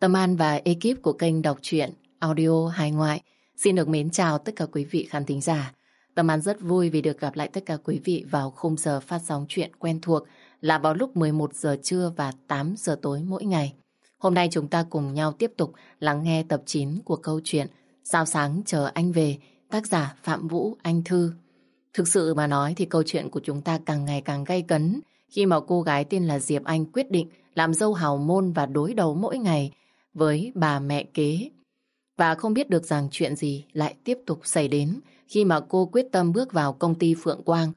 Tâm An và ekip của kênh đọc truyện audio hài ngoại xin được mến chào tất cả quý vị khán thính giả. Tâm An rất vui vì được gặp lại tất cả quý vị vào khung giờ phát sóng chuyện quen thuộc là vào lúc 11 giờ trưa và 8 giờ tối mỗi ngày. Hôm nay chúng ta cùng nhau tiếp tục lắng nghe tập 9 của câu chuyện Sao sáng chờ anh về, tác giả Phạm Vũ Anh Thư. Thực sự mà nói thì câu chuyện của chúng ta càng ngày càng gay cấn khi mà cô gái tên là Diệp Anh quyết định làm dâu hào môn và đối đầu mỗi ngày với bà mẹ kế. Và không biết được rằng chuyện gì lại tiếp tục xảy đến khi mà cô quyết tâm bước vào công ty Phượng Quang.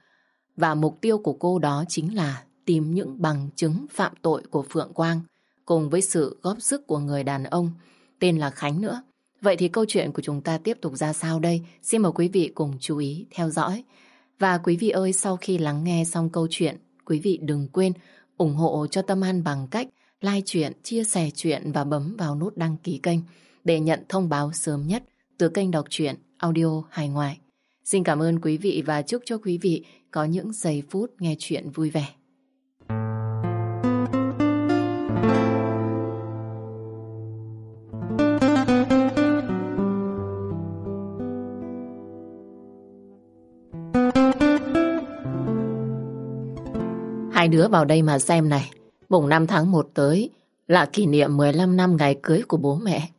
Và mục tiêu của cô đó chính là tìm những bằng chứng phạm tội của Phượng Quang cùng với sự góp sức của người đàn ông tên là Khánh nữa. Vậy thì câu chuyện của chúng ta tiếp tục ra sao đây? Xin mời quý vị cùng chú ý theo dõi. Và quý vị ơi, sau khi lắng nghe xong câu chuyện, quý vị đừng quên ủng hộ cho Tâm An bằng cách like chuyện, chia sẻ chuyện và bấm vào nút đăng ký kênh để nhận thông báo sớm nhất từ kênh đọc truyện audio hài ngoại. Xin cảm ơn quý vị và chúc cho quý vị có những giây phút nghe chuyện vui vẻ. Hai đứa vào đây mà xem này. Mùng 5 tháng 1 tới là kỷ niệm 15 năm ngày cưới của bố mẹ.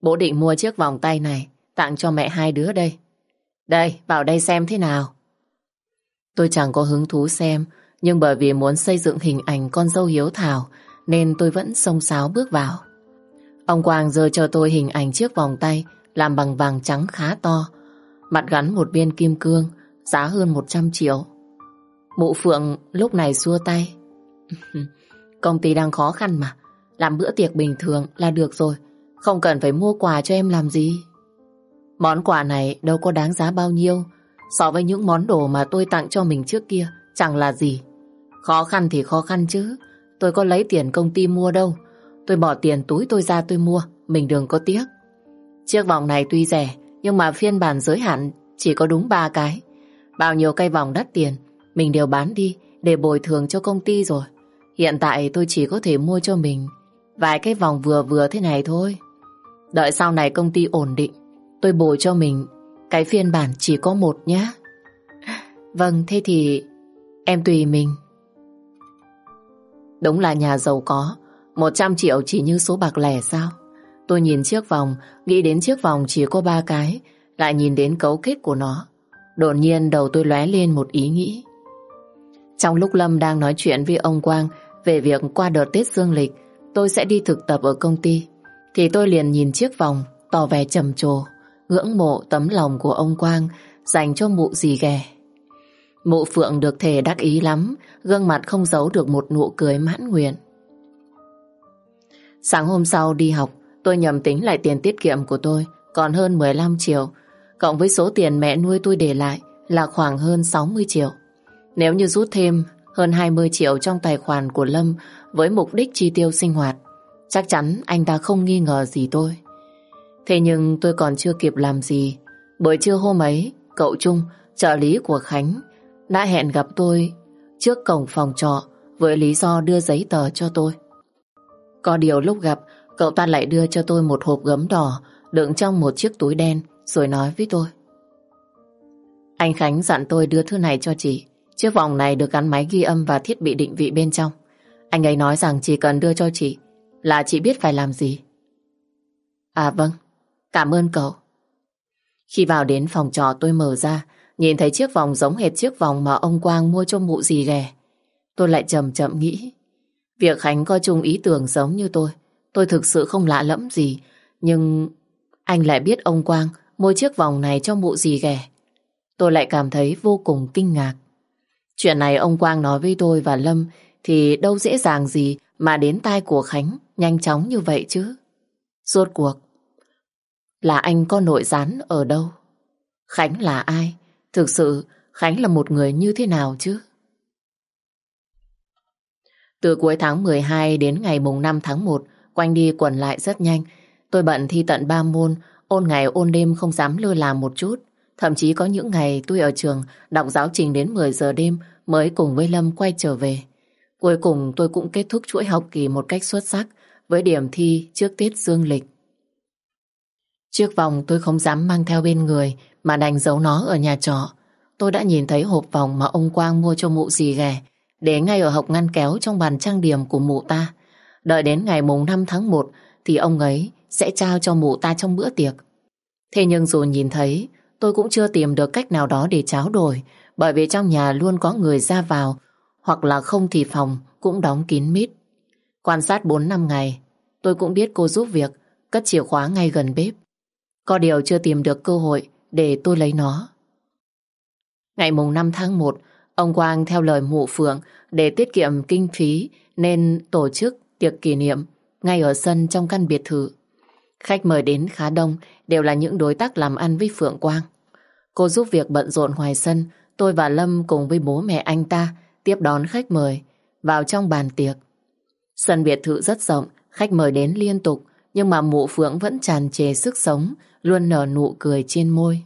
Bố định mua chiếc vòng tay này tặng cho mẹ hai đứa đây. Đây, vào đây xem thế nào. Tôi chẳng có hứng thú xem, nhưng bởi vì muốn xây dựng hình ảnh con dâu hiếu thảo nên tôi vẫn xông sáo bước vào. Ông Quang giơ cho tôi hình ảnh chiếc vòng tay làm bằng vàng trắng khá to, mặt gắn một viên kim cương, giá hơn 100 triệu. Mụ Phượng lúc này xua tay. Công ty đang khó khăn mà, làm bữa tiệc bình thường là được rồi, không cần phải mua quà cho em làm gì. Món quà này đâu có đáng giá bao nhiêu, so với những món đồ mà tôi tặng cho mình trước kia, chẳng là gì. Khó khăn thì khó khăn chứ, tôi có lấy tiền công ty mua đâu. Tôi bỏ tiền túi tôi ra tôi mua, mình đừng có tiếc. Chiếc vòng này tuy rẻ, nhưng mà phiên bản giới hạn chỉ có đúng ba cái. Bao nhiêu cây vòng đắt tiền, mình đều bán đi để bồi thường cho công ty rồi. Hiện tại tôi chỉ có thể mua cho mình vài cái vòng vừa vừa thế này thôi. Đợi sau này công ty ổn định, tôi bổ cho mình cái phiên bản chỉ có một nhé. Vâng, thế thì em tùy mình. Đúng là nhà giàu có, 100 triệu chỉ như số bạc lẻ sao? Tôi nhìn chiếc vòng, nghĩ đến chiếc vòng chỉ có ba cái, lại nhìn đến cấu kết của nó. Đột nhiên đầu tôi lóe lên một ý nghĩ. Trong lúc Lâm đang nói chuyện với ông Quang về việc qua đợt Tết Dương lịch tôi sẽ đi thực tập ở công ty, thì tôi liền nhìn chiếc vòng tỏ vẻ trầm trồ, ngưỡng mộ tấm lòng của ông Quang dành cho mụ gì ghẻ. Mụ Phượng được thể đắc ý lắm, gương mặt không giấu được một nụ cười mãn nguyện. Sáng hôm sau đi học, tôi nhầm tính lại tiền tiết kiệm của tôi còn hơn 15 triệu, cộng với số tiền mẹ nuôi tôi để lại là khoảng hơn 60 triệu. Nếu như rút thêm hơn 20 triệu trong tài khoản của Lâm với mục đích chi tiêu sinh hoạt, chắc chắn anh ta không nghi ngờ gì tôi. Thế nhưng tôi còn chưa kịp làm gì. bởi trưa hôm ấy, cậu Trung, trợ lý của Khánh, đã hẹn gặp tôi trước cổng phòng trọ với lý do đưa giấy tờ cho tôi. Có điều lúc gặp, cậu ta lại đưa cho tôi một hộp gấm đỏ đựng trong một chiếc túi đen rồi nói với tôi. Anh Khánh dặn tôi đưa thư này cho chị. Chiếc vòng này được gắn máy ghi âm và thiết bị định vị bên trong. Anh ấy nói rằng chỉ cần đưa cho chị là chị biết phải làm gì. À vâng, cảm ơn cậu. Khi vào đến phòng trò tôi mở ra, nhìn thấy chiếc vòng giống hệt chiếc vòng mà ông Quang mua cho mụ gì ghẻ. Tôi lại chậm chậm nghĩ. Việc Khánh có chung ý tưởng giống như tôi, tôi thực sự không lạ lẫm gì. Nhưng anh lại biết ông Quang mua chiếc vòng này cho mụ gì ghẻ. Tôi lại cảm thấy vô cùng kinh ngạc. Chuyện này ông Quang nói với tôi và Lâm thì đâu dễ dàng gì mà đến tai của Khánh nhanh chóng như vậy chứ. Rốt cuộc là anh có nội gián ở đâu? Khánh là ai? Thực sự Khánh là một người như thế nào chứ? Từ cuối tháng 12 đến ngày mùng 5 tháng 1, quanh đi quẩn lại rất nhanh. Tôi bận thi tận 3 môn, ôn ngày ôn đêm không dám lơ là một chút. Thậm chí có những ngày tôi ở trường đọc giáo trình đến 10 giờ đêm mới cùng với Lâm quay trở về. Cuối cùng tôi cũng kết thúc chuỗi học kỳ một cách xuất sắc với điểm thi trước Tết Dương lịch. Chiếc vòng tôi không dám mang theo bên người mà đành giấu nó ở nhà trọ. Tôi đã nhìn thấy hộp vòng mà ông Quang mua cho mụ dì ghẻ để ngay ở hộc ngăn kéo trong bàn trang điểm của mụ ta. Đợi đến ngày mùng 5 tháng 1 thì ông ấy sẽ trao cho mụ ta trong bữa tiệc. Thế nhưng dù nhìn thấy, tôi cũng chưa tìm được cách nào đó để tráo đổi bởi vì trong nhà luôn có người ra vào hoặc là không thì phòng cũng đóng kín mít. Quan sát 4 năm ngày, tôi cũng biết cô giúp việc cất chìa khóa ngay gần bếp. Có điều chưa tìm được cơ hội để tôi lấy nó. Ngày mùng 5 tháng 1, ông Quang theo lời mụ Phượng để tiết kiệm kinh phí nên tổ chức tiệc kỷ niệm ngay ở sân trong căn biệt thự. Khách mời đến khá đông đều là những đối tác làm ăn với Phượng Quang. Cô giúp việc bận rộn ngoài sân, tôi và Lâm cùng với bố mẹ anh ta tiếp đón khách mời vào trong bàn tiệc. Sân biệt thự rất rộng, khách mời đến liên tục, nhưng mà mụ Phượng vẫn tràn trề sức sống, luôn nở nụ cười trên môi.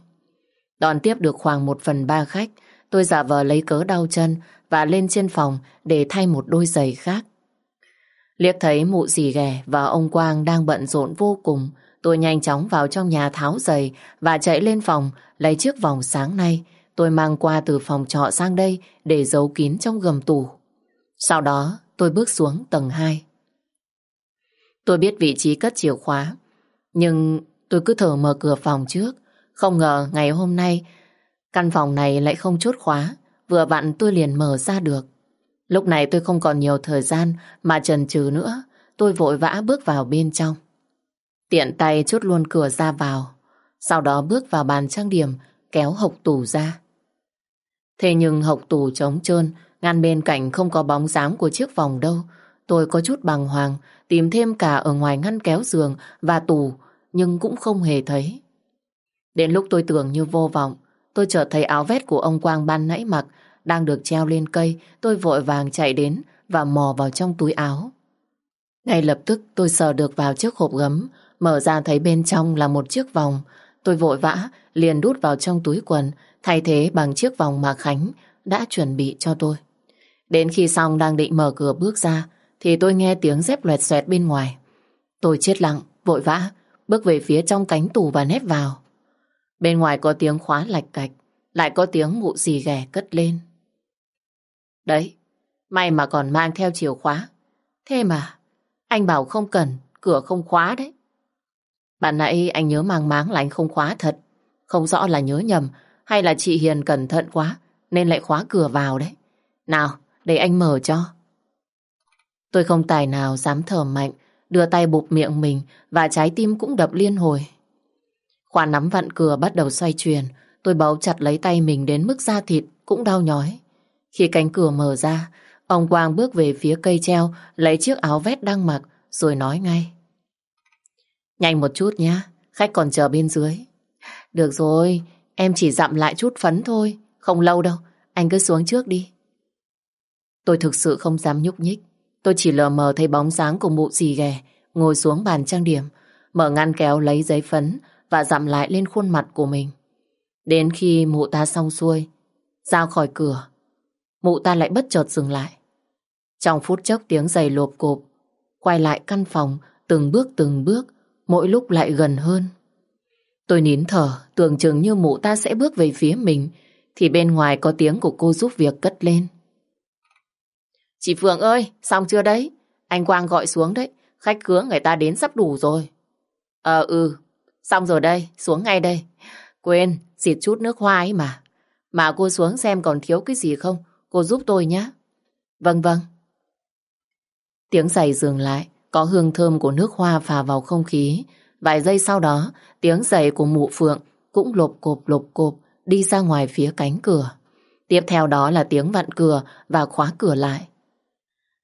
Đón tiếp được khoảng một phần ba khách, tôi giả vờ lấy cớ đau chân và lên trên phòng để thay một đôi giày khác. Liếc thấy mụ dì ghẻ và ông Quang đang bận rộn vô cùng, tôi nhanh chóng vào trong nhà tháo giày và chạy lên phòng lấy chiếc vòng sáng nay tôi mang qua từ phòng trọ sang đây để giấu kín trong gầm tủ. Sau đó tôi bước xuống tầng 2. Tôi biết vị trí cất chìa khóa, nhưng tôi cứ thở mở cửa phòng trước. Không ngờ ngày hôm nay căn phòng này lại không chốt khóa, vừa vặn tôi liền mở ra được. Lúc này tôi không còn nhiều thời gian mà trần trừ nữa, tôi vội vã bước vào bên trong. Tiện tay chốt luôn cửa ra vào, sau đó bước vào bàn trang điểm, kéo hộc tủ ra. Thế nhưng hộc tủ trống trơn, ngăn bên cạnh không có bóng dáng của chiếc vòng đâu. Tôi có chút bàng hoàng, tìm thêm cả ở ngoài ngăn kéo giường và tủ, nhưng cũng không hề thấy. Đến lúc tôi tưởng như vô vọng, tôi chợt thấy áo vest của ông Quang ban nãy mặc đang được treo lên cây, tôi vội vàng chạy đến và mò vào trong túi áo. Ngay lập tức tôi sờ được vào chiếc hộp gấm, mở ra thấy bên trong là một chiếc vòng. Tôi vội vã liền đút vào trong túi quần, thay thế bằng chiếc vòng mà Khánh đã chuẩn bị cho tôi. Đến khi xong đang định mở cửa bước ra, thì tôi nghe tiếng dép loẹt xoẹt bên ngoài. Tôi chết lặng, vội vã, bước về phía trong cánh tủ và nép vào. Bên ngoài có tiếng khóa lạch cạch, lại có tiếng mụ xì ghẻ cất lên. Đấy, may mà còn mang theo chìa khóa. Thế mà, anh bảo không cần, cửa không khóa đấy. Bạn nãy anh nhớ mang máng là anh không khóa thật. Không rõ là nhớ nhầm hay là chị Hiền cẩn thận quá nên lại khóa cửa vào đấy. Nào, để anh mở cho. Tôi không tài nào dám thở mạnh, đưa tay bụp miệng mình và trái tim cũng đập liên hồi. Khoa nắm vặn cửa bắt đầu xoay chuyển, tôi bấu chặt lấy tay mình đến mức da thịt cũng đau nhói. Khi cánh cửa mở ra, ông Quang bước về phía cây treo, lấy chiếc áo vest đang mặc, rồi nói ngay. Nhanh một chút nhé, khách còn chờ bên dưới. Được rồi, em chỉ dặm lại chút phấn thôi, không lâu đâu, anh cứ xuống trước đi. Tôi thực sự không dám nhúc nhích, tôi chỉ lờ mờ thấy bóng dáng của mụ dì ghè ngồi xuống bàn trang điểm, mở ngăn kéo lấy giấy phấn và dặm lại lên khuôn mặt của mình. Đến khi mụ ta xong xuôi, ra khỏi cửa, mụ ta lại bất chợt dừng lại. Trong phút chốc tiếng giày lộp cộp, quay lại căn phòng từng bước từng bước, mỗi lúc lại gần hơn. Tôi nín thở, tưởng chừng như mụ ta sẽ bước về phía mình, thì bên ngoài có tiếng của cô giúp việc cất lên. Chị Phượng ơi, xong chưa đấy? Anh Quang gọi xuống đấy, khách khứa người ta đến sắp đủ rồi. Ờ ừ, xong rồi đây, xuống ngay đây. Quên, xịt chút nước hoa ấy mà. Mà cô xuống xem còn thiếu cái gì không, cô giúp tôi nhé. Vâng vâng. Tiếng giày dừng lại, có hương thơm của nước hoa phà vào không khí. Vài giây sau đó, tiếng giày của mụ phượng cũng lộp cộp lộp cộp đi ra ngoài phía cánh cửa. Tiếp theo đó là tiếng vặn cửa và khóa cửa lại.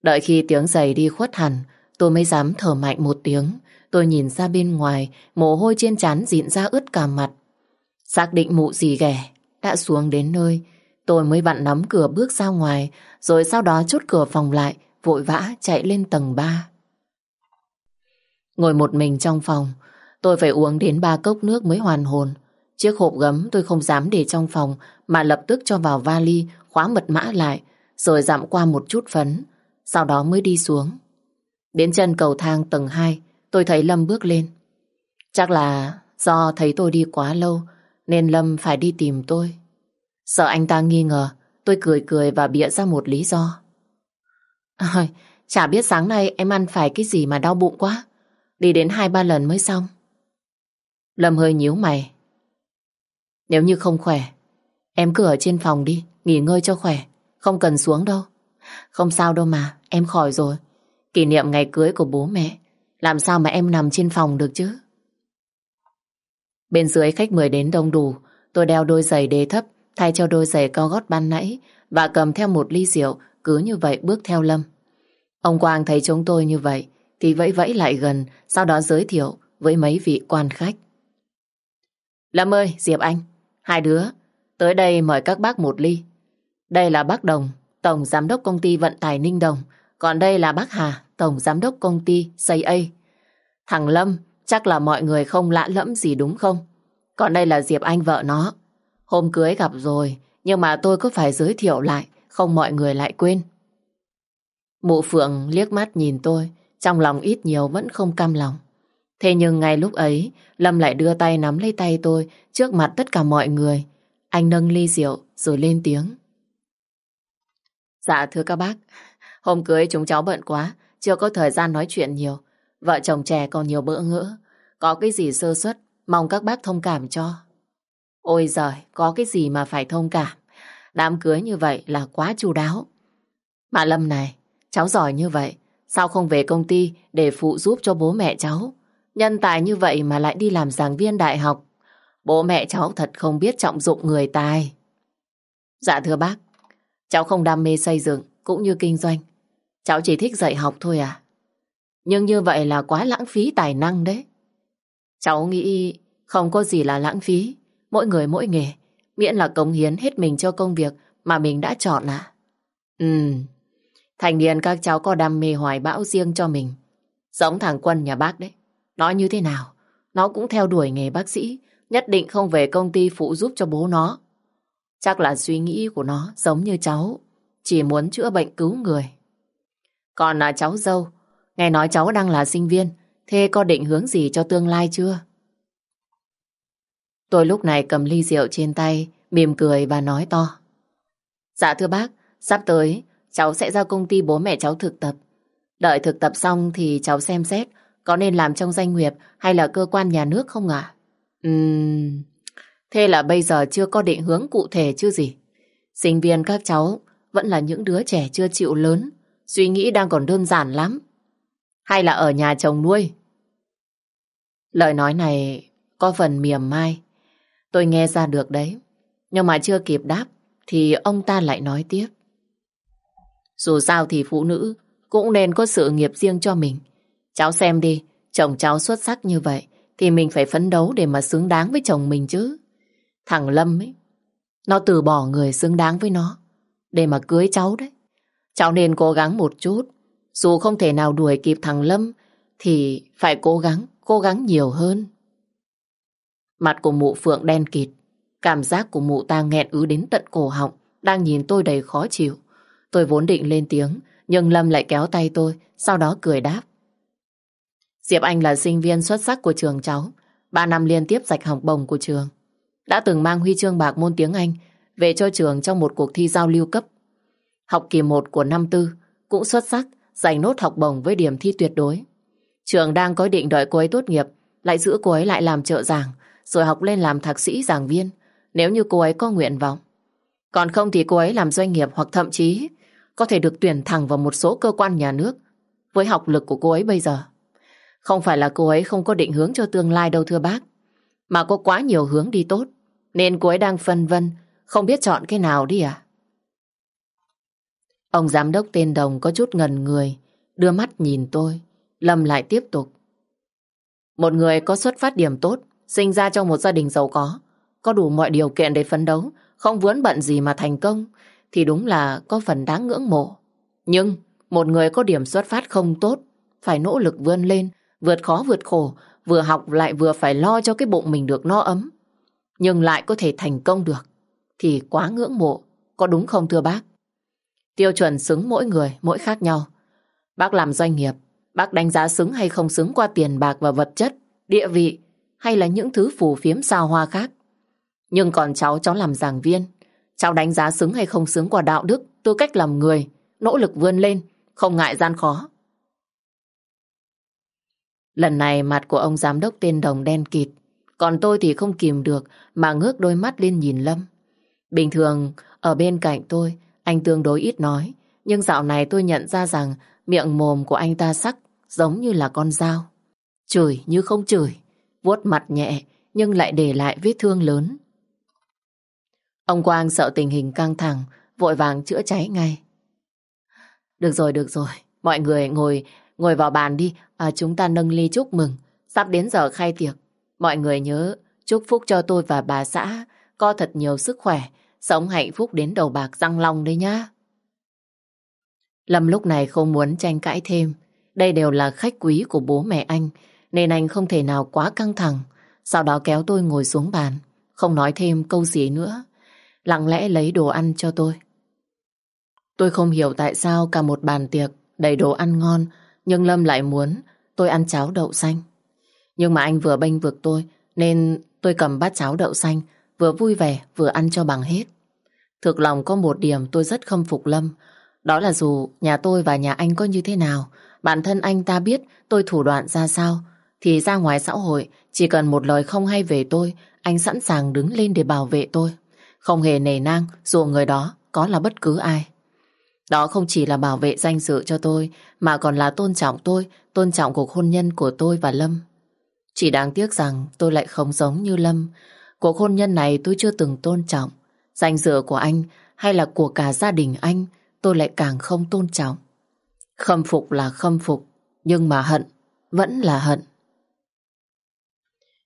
Đợi khi tiếng giày đi khuất hẳn, tôi mới dám thở mạnh một tiếng. Tôi nhìn ra bên ngoài, mồ hôi trên trán dịn ra ướt cả mặt. Xác định mụ gì ghẻ, đã xuống đến nơi. Tôi mới vặn nắm cửa bước ra ngoài, rồi sau đó chốt cửa phòng lại, vội vã chạy lên tầng 3. Ngồi một mình trong phòng, tôi phải uống đến ba cốc nước mới hoàn hồn. Chiếc hộp gấm tôi không dám để trong phòng mà lập tức cho vào vali, khóa mật mã lại, rồi dặm qua một chút phấn, sau đó mới đi xuống. Đến chân cầu thang tầng 2, tôi thấy Lâm bước lên. Chắc là do thấy tôi đi quá lâu, nên Lâm phải đi tìm tôi. Sợ anh ta nghi ngờ, tôi cười cười và bịa ra một lý do. À, chả biết sáng nay em ăn phải cái gì mà đau bụng quá. Đi đến hai ba lần mới xong. Lâm hơi nhíu mày. Nếu như không khỏe, em cứ ở trên phòng đi, nghỉ ngơi cho khỏe. Không cần xuống đâu. Không sao đâu mà, em khỏi rồi. Kỷ niệm ngày cưới của bố mẹ. Làm sao mà em nằm trên phòng được chứ? Bên dưới khách mời đến đông đủ, tôi đeo đôi giày đế thấp, thay cho đôi giày cao gót ban nãy và cầm theo một ly rượu, cứ như vậy bước theo Lâm. Ông Quang thấy chúng tôi như vậy, thì vẫy vẫy lại gần, sau đó giới thiệu với mấy vị quan khách. Lâm ơi, Diệp Anh, hai đứa, tới đây mời các bác một ly. Đây là bác Đồng, Tổng Giám đốc Công ty Vận tải Ninh Đồng, còn đây là bác Hà, Tổng Giám đốc Công ty Xây A. Thằng Lâm, chắc là mọi người không lạ lẫm gì đúng không? Còn đây là Diệp Anh vợ nó. Hôm cưới gặp rồi, nhưng mà tôi cứ phải giới thiệu lại, không mọi người lại quên. Mụ Phượng liếc mắt nhìn tôi, trong lòng ít nhiều vẫn không cam lòng. Thế nhưng ngay lúc ấy, Lâm lại đưa tay nắm lấy tay tôi trước mặt tất cả mọi người. Anh nâng ly rượu rồi lên tiếng. Dạ thưa các bác, hôm cưới chúng cháu bận quá, chưa có thời gian nói chuyện nhiều. Vợ chồng trẻ còn nhiều bỡ ngỡ. Có cái gì sơ suất, mong các bác thông cảm cho. Ôi giời, có cái gì mà phải thông cảm. Đám cưới như vậy là quá chu đáo. Mà Lâm này, cháu giỏi như vậy, sao không về công ty để phụ giúp cho bố mẹ cháu? Nhân tài như vậy mà lại đi làm giảng viên đại học. Bố mẹ cháu thật không biết trọng dụng người tài. Dạ thưa bác, cháu không đam mê xây dựng cũng như kinh doanh. Cháu chỉ thích dạy học thôi à. Nhưng như vậy là quá lãng phí tài năng đấy. Cháu nghĩ không có gì là lãng phí. Mỗi người mỗi nghề. Miễn là cống hiến hết mình cho công việc mà mình đã chọn à. Ừ. Thành niên các cháu có đam mê hoài bão riêng cho mình. Giống thằng Quân nhà bác đấy. Nói như thế nào? Nó cũng theo đuổi nghề bác sĩ. Nhất định không về công ty phụ giúp cho bố nó. Chắc là suy nghĩ của nó giống như cháu. Chỉ muốn chữa bệnh cứu người. Còn là cháu dâu. Nghe nói cháu đang là sinh viên. Thế có định hướng gì cho tương lai chưa? Tôi lúc này cầm ly rượu trên tay, mỉm cười và nói to. Dạ thưa bác, sắp tới cháu sẽ ra công ty bố mẹ cháu thực tập. Đợi thực tập xong thì cháu xem xét có nên làm trong doanh nghiệp hay là cơ quan nhà nước không ạ? À? Uhm, thế là bây giờ chưa có định hướng cụ thể chứ gì. Sinh viên các cháu vẫn là những đứa trẻ chưa chịu lớn, suy nghĩ đang còn đơn giản lắm. Hay là ở nhà chồng nuôi? Lời nói này có phần mỉa mai. Tôi nghe ra được đấy. Nhưng mà chưa kịp đáp thì ông ta lại nói tiếp. Dù sao thì phụ nữ cũng nên có sự nghiệp riêng cho mình. Cháu xem đi, chồng cháu xuất sắc như vậy thì mình phải phấn đấu để mà xứng đáng với chồng mình chứ. Thằng Lâm ấy, nó từ bỏ người xứng đáng với nó để mà cưới cháu đấy. Cháu nên cố gắng một chút. Dù không thể nào đuổi kịp thằng Lâm thì phải cố gắng, cố gắng nhiều hơn. Mặt của mụ Phượng đen kịt. Cảm giác của mụ ta nghẹn ứ đến tận cổ họng, đang nhìn tôi đầy khó chịu. Tôi vốn định lên tiếng, nhưng Lâm lại kéo tay tôi, sau đó cười đáp. Diệp Anh là sinh viên xuất sắc của trường cháu, ba năm liên tiếp giành học bổng của trường. Đã từng mang huy chương bạc môn tiếng Anh về cho trường trong một cuộc thi giao lưu cấp. Học kỳ 1 của năm tư cũng xuất sắc, giành nốt học bổng với điểm thi tuyệt đối. Trường đang có định đợi cô ấy tốt nghiệp, lại giữ cô ấy lại làm trợ giảng, rồi học lên làm thạc sĩ giảng viên, nếu như cô ấy có nguyện vọng. Còn không thì cô ấy làm doanh nghiệp hoặc thậm chí có thể được tuyển thẳng vào một số cơ quan nhà nước với học lực của cô ấy bây giờ. Không phải là cô ấy không có định hướng cho tương lai đâu thưa bác, mà có quá nhiều hướng đi tốt, nên cô ấy đang phân vân, không biết chọn cái nào đi à? Ông giám đốc tên Đồng có chút ngần người, đưa mắt nhìn tôi, Lâm lại tiếp tục. Một người có xuất phát điểm tốt, sinh ra trong một gia đình giàu có, có đủ mọi điều kiện để phấn đấu, không vướng bận gì mà thành công, thì đúng là có phần đáng ngưỡng mộ. Nhưng một người có điểm xuất phát không tốt, phải nỗ lực vươn lên, vượt khó vượt khổ, vừa học lại vừa phải lo cho cái bụng mình được no ấm. Nhưng lại có thể thành công được, thì quá ngưỡng mộ, có đúng không thưa bác? Tiêu chuẩn xứng mỗi người, mỗi khác nhau. Bác làm doanh nghiệp, Bác đánh giá xứng hay không xứng qua tiền bạc và vật chất, địa vị hay là những thứ phù phiếm sao hoa khác. Nhưng còn cháu, cháu làm giảng viên. Cháu đánh giá xứng hay không xứng qua đạo đức, tư cách làm người, nỗ lực vươn lên, không ngại gian khó. Lần này mặt của ông giám đốc tên đồng đen kịt, còn tôi thì không kìm được mà ngước đôi mắt lên nhìn Lâm. Bình thường, ở bên cạnh tôi, anh tương đối ít nói, nhưng dạo này tôi nhận ra rằng miệng mồm của anh ta sắc giống như là con dao. Chửi như không chửi, vuốt mặt nhẹ nhưng lại để lại vết thương lớn. Ông Quang sợ tình hình căng thẳng, vội vàng chữa cháy ngay. Được rồi, được rồi, mọi người ngồi ngồi vào bàn đi, à, chúng ta nâng ly chúc mừng. Sắp đến giờ khai tiệc, mọi người nhớ chúc phúc cho tôi và bà xã có thật nhiều sức khỏe, sống hạnh phúc đến đầu bạc răng long đấy nhá. Lâm lúc này không muốn tranh cãi thêm, đây đều là khách quý của bố mẹ anh, nên anh không thể nào quá căng thẳng. Sau đó kéo tôi ngồi xuống bàn, không nói thêm câu gì nữa. Lặng lẽ lấy đồ ăn cho tôi. Tôi không hiểu tại sao cả một bàn tiệc đầy đồ ăn ngon, nhưng Lâm lại muốn tôi ăn cháo đậu xanh. Nhưng mà anh vừa bênh vực tôi, nên tôi cầm bát cháo đậu xanh, vừa vui vẻ vừa ăn cho bằng hết. Thực lòng có một điểm tôi rất khâm phục Lâm, đó là dù nhà tôi và nhà anh có như thế nào, bản thân anh ta biết tôi thủ đoạn ra sao, thì ra ngoài xã hội, chỉ cần một lời không hay về tôi, anh sẵn sàng đứng lên để bảo vệ tôi. Không hề nề nang dù người đó có là bất cứ ai. Đó không chỉ là bảo vệ danh dự cho tôi, mà còn là tôn trọng tôi, tôn trọng cuộc hôn nhân của tôi và Lâm. Chỉ đáng tiếc rằng tôi lại không giống như Lâm. Cuộc hôn nhân này tôi chưa từng tôn trọng. Danh dự của anh hay là của cả gia đình anh, tôi lại càng không tôn trọng. Khâm phục là khâm phục, nhưng mà hận vẫn là hận.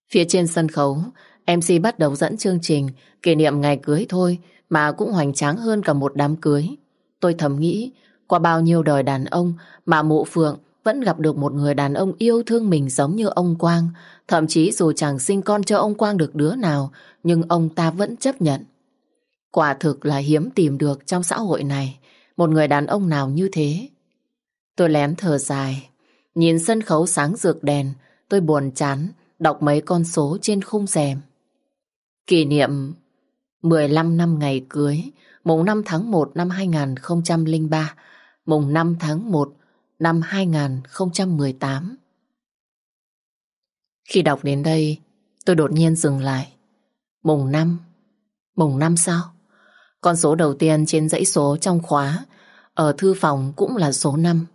Phía trên sân khấu, MC bắt đầu dẫn chương trình kỷ niệm ngày cưới thôi mà cũng hoành tráng hơn cả một đám cưới. Tôi thầm nghĩ, qua bao nhiêu đời đàn ông mà mụ phượng vẫn gặp được một người đàn ông yêu thương mình giống như ông Quang. Thậm chí dù chẳng sinh con cho ông Quang được đứa nào, nhưng ông ta vẫn chấp nhận. Quả thực là hiếm tìm được trong xã hội này một người đàn ông nào như thế. Tôi lén thở dài, nhìn sân khấu sáng rực đèn, tôi buồn chán, đọc mấy con số trên khung rèm. Kỷ niệm 15 năm ngày cưới, mùng 5 tháng 1 năm 2003, mùng 5 tháng 1 năm 2018. Khi đọc đến đây, tôi đột nhiên dừng lại. Mùng 5? Mùng 5 sao? Con số đầu tiên trên dãy số trong khóa ở thư phòng cũng là số 5.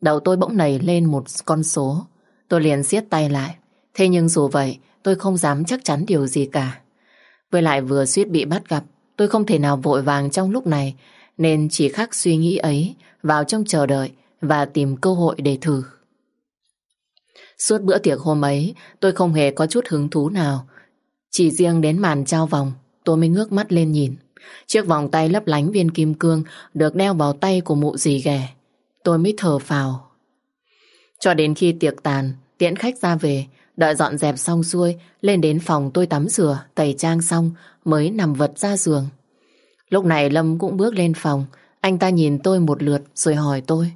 Đầu tôi bỗng nảy lên một con số. Tôi liền siết tay lại. Thế nhưng dù vậy, tôi không dám chắc chắn điều gì cả. Với lại vừa suýt bị bắt gặp, tôi không thể nào vội vàng trong lúc này, nên chỉ khắc suy nghĩ ấy vào trong chờ đợi và tìm cơ hội để thử. Suốt bữa tiệc hôm ấy, tôi không hề có chút hứng thú nào. Chỉ riêng đến màn trao vòng, tôi mới ngước mắt lên nhìn. Chiếc vòng tay lấp lánh viên kim cương được đeo vào tay của mụ dì ghẻ. Tôi mới thở phào. Cho đến khi tiệc tàn, tiễn khách ra về, đợi dọn dẹp xong xuôi, lên đến phòng tôi tắm rửa, tẩy trang xong, mới nằm vật ra giường. Lúc này Lâm cũng bước lên phòng, anh ta nhìn tôi một lượt rồi hỏi tôi.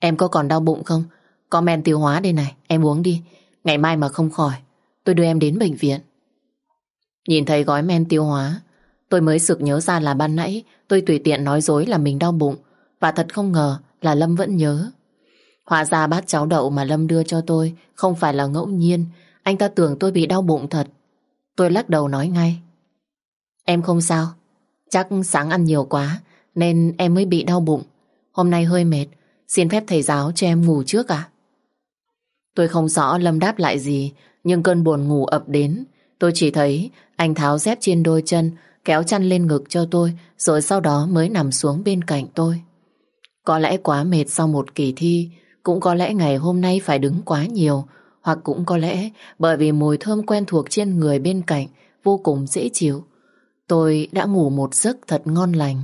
Em có còn đau bụng không? Có men tiêu hóa đây này, em uống đi. Ngày mai mà không khỏi, tôi đưa em đến bệnh viện. Nhìn thấy gói men tiêu hóa, tôi mới sực nhớ ra là ban nãy tôi tùy tiện nói dối là mình đau bụng và thật không ngờ là Lâm vẫn nhớ. Hóa ra bát cháo đậu mà Lâm đưa cho tôi không phải là ngẫu nhiên, anh ta tưởng tôi bị đau bụng thật. Tôi lắc đầu nói ngay. Em không sao, chắc sáng ăn nhiều quá nên em mới bị đau bụng. Hôm nay hơi mệt, xin phép thầy giáo cho em ngủ trước à? Tôi không rõ Lâm đáp lại gì, nhưng cơn buồn ngủ ập đến. Tôi chỉ thấy anh tháo dép trên đôi chân, kéo chăn lên ngực cho tôi, rồi sau đó mới nằm xuống bên cạnh tôi. Có lẽ quá mệt sau một kỳ thi, cũng có lẽ ngày hôm nay phải đứng quá nhiều, hoặc cũng có lẽ bởi vì mùi thơm quen thuộc trên người bên cạnh vô cùng dễ chịu. Tôi đã ngủ một giấc thật ngon lành.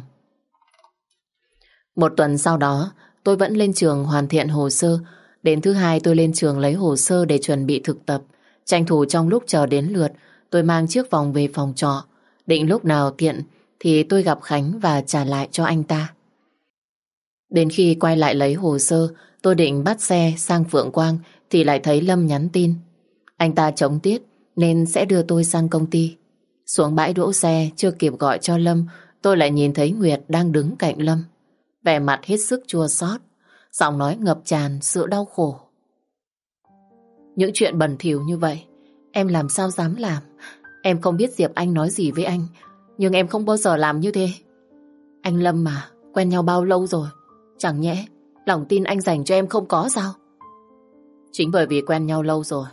Một tuần sau đó, tôi vẫn lên trường hoàn thiện hồ sơ. Đến thứ hai tôi lên trường lấy hồ sơ để chuẩn bị thực tập. Tranh thủ trong lúc chờ đến lượt, tôi mang chiếc vòng về phòng trọ. Định lúc nào tiện thì tôi gặp Khánh và trả lại cho anh ta. Đến khi quay lại lấy hồ sơ, tôi định bắt xe sang Phượng Quang thì lại thấy Lâm nhắn tin. Anh ta chống tiết nên sẽ đưa tôi sang công ty. Xuống bãi đỗ xe chưa kịp gọi cho Lâm, tôi lại nhìn thấy Nguyệt đang đứng cạnh Lâm. Vẻ mặt hết sức chua xót, giọng nói ngập tràn sự đau khổ. Những chuyện bẩn thỉu như vậy, em làm sao dám làm? Em không biết Diệp Anh nói gì với anh, nhưng em không bao giờ làm như thế. Anh Lâm mà, quen nhau bao lâu rồi? Chẳng nhẽ, lòng tin anh dành cho em không có sao? Chính bởi vì quen nhau lâu rồi,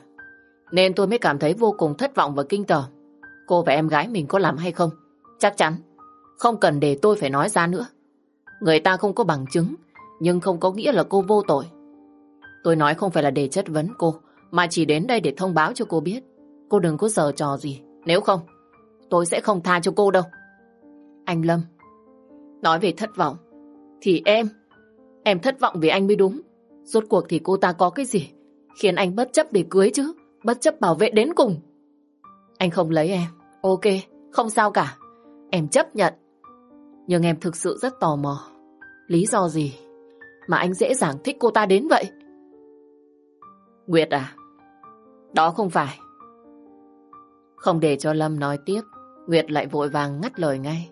nên tôi mới cảm thấy vô cùng thất vọng và kinh tởm. Cô và em gái mình có làm hay không? Chắc chắn, không cần để tôi phải nói ra nữa. Người ta không có bằng chứng, nhưng không có nghĩa là cô vô tội. Tôi nói không phải là để chất vấn cô, mà chỉ đến đây để thông báo cho cô biết. Cô đừng có giờ trò gì, nếu không, tôi sẽ không tha cho cô đâu. Anh Lâm, nói về thất vọng, thì em, em thất vọng vì anh mới đúng. Rốt cuộc thì cô ta có cái gì, khiến anh bất chấp để cưới chứ, bất chấp bảo vệ đến cùng. Anh không lấy em, ok, không sao cả, em chấp nhận. Nhưng em thực sự rất tò mò, lý do gì mà anh dễ dàng thích cô ta đến vậy? Nguyệt à, đó không phải. Không để cho Lâm nói tiếp, Nguyệt lại vội vàng ngắt lời ngay.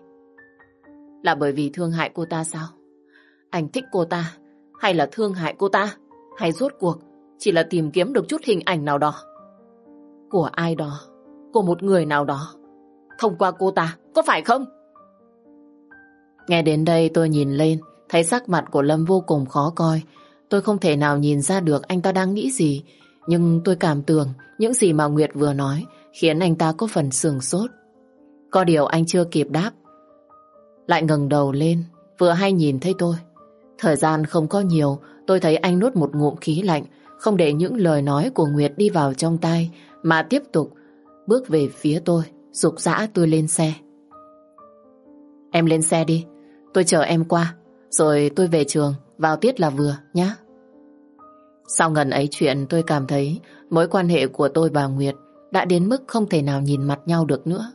Là bởi vì thương hại cô ta sao? Anh thích cô ta, hay là thương hại cô ta? Hay rốt cuộc, chỉ là tìm kiếm được chút hình ảnh nào đó? Của ai đó, của một người nào đó. Thông qua cô ta, có phải không? Nghe đến đây tôi nhìn lên, thấy sắc mặt của Lâm vô cùng khó coi. Tôi không thể nào nhìn ra được anh ta đang nghĩ gì, nhưng tôi cảm tưởng những gì mà Nguyệt vừa nói khiến anh ta có phần sừng sốt. Có điều anh chưa kịp đáp. Lại ngẩng đầu lên, vừa hay nhìn thấy tôi. Thời gian không có nhiều, tôi thấy anh nuốt một ngụm khí lạnh, không để những lời nói của Nguyệt đi vào trong tai, mà tiếp tục bước về phía tôi, dục dã tôi lên xe. Em lên xe đi, tôi chờ em qua, rồi tôi về trường, vào tiết là vừa, nhá. Sau ngần ấy chuyện tôi cảm thấy mối quan hệ của tôi và Nguyệt đã đến mức không thể nào nhìn mặt nhau được nữa.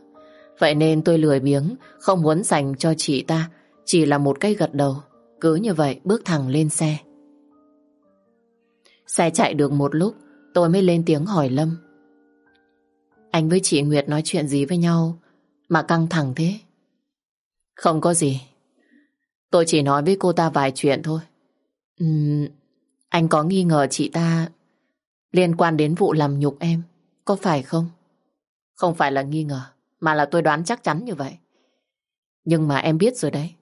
Vậy nên tôi lười biếng, không muốn dành cho chị ta, chỉ là một cái gật đầu. Cứ như vậy bước thẳng lên xe. Xe chạy được một lúc, tôi mới lên tiếng hỏi Lâm. Anh với chị Nguyệt nói chuyện gì với nhau mà căng thẳng thế? Không có gì. Tôi chỉ nói với cô ta vài chuyện thôi. Uhm, anh có nghi ngờ chị ta liên quan đến vụ làm nhục em, có phải không? Không phải là nghi ngờ, mà là tôi đoán chắc chắn như vậy. Nhưng mà em biết rồi đấy,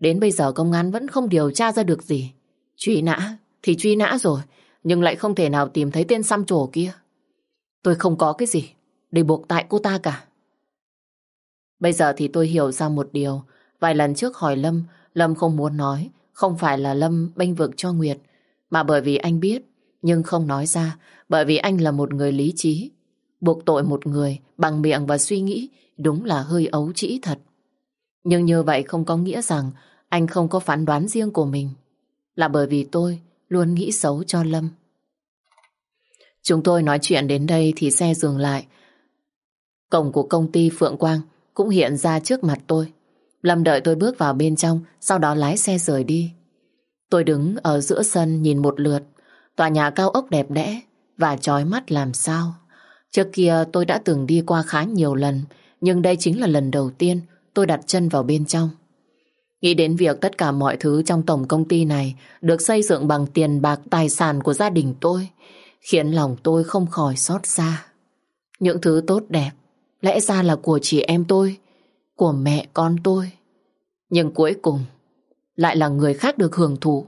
đến bây giờ công an vẫn không điều tra ra được gì. Truy nã thì truy nã rồi, nhưng lại không thể nào tìm thấy tên xăm trổ kia. Tôi không có cái gì để buộc tại cô ta cả. Bây giờ thì tôi hiểu ra một điều, vài lần trước hỏi Lâm, Lâm không muốn nói, không phải là Lâm bênh vực cho Nguyệt, mà bởi vì anh biết, nhưng không nói ra, bởi vì anh là một người lý trí. Buộc tội một người bằng miệng và suy nghĩ đúng là hơi ấu trĩ thật. Nhưng như vậy không có nghĩa rằng anh không có phán đoán riêng của mình. Là bởi vì tôi luôn nghĩ xấu cho Lâm. Chúng tôi nói chuyện đến đây thì xe dừng lại. Cổng của công ty Phượng Quang cũng hiện ra trước mặt tôi. Lâm đợi tôi bước vào bên trong, sau đó lái xe rời đi. Tôi đứng ở giữa sân nhìn một lượt, tòa nhà cao ốc đẹp đẽ và trói mắt làm sao. Trước kia tôi đã từng đi qua khá nhiều lần, nhưng đây chính là lần đầu tiên tôi đặt chân vào bên trong. Nghĩ đến việc tất cả mọi thứ trong tổng công ty này được xây dựng bằng tiền bạc tài sản của gia đình tôi, khiến lòng tôi không khỏi xót xa. Những thứ tốt đẹp, lẽ ra là của chị em tôi, của mẹ con tôi. Nhưng cuối cùng, lại là người khác được hưởng thụ.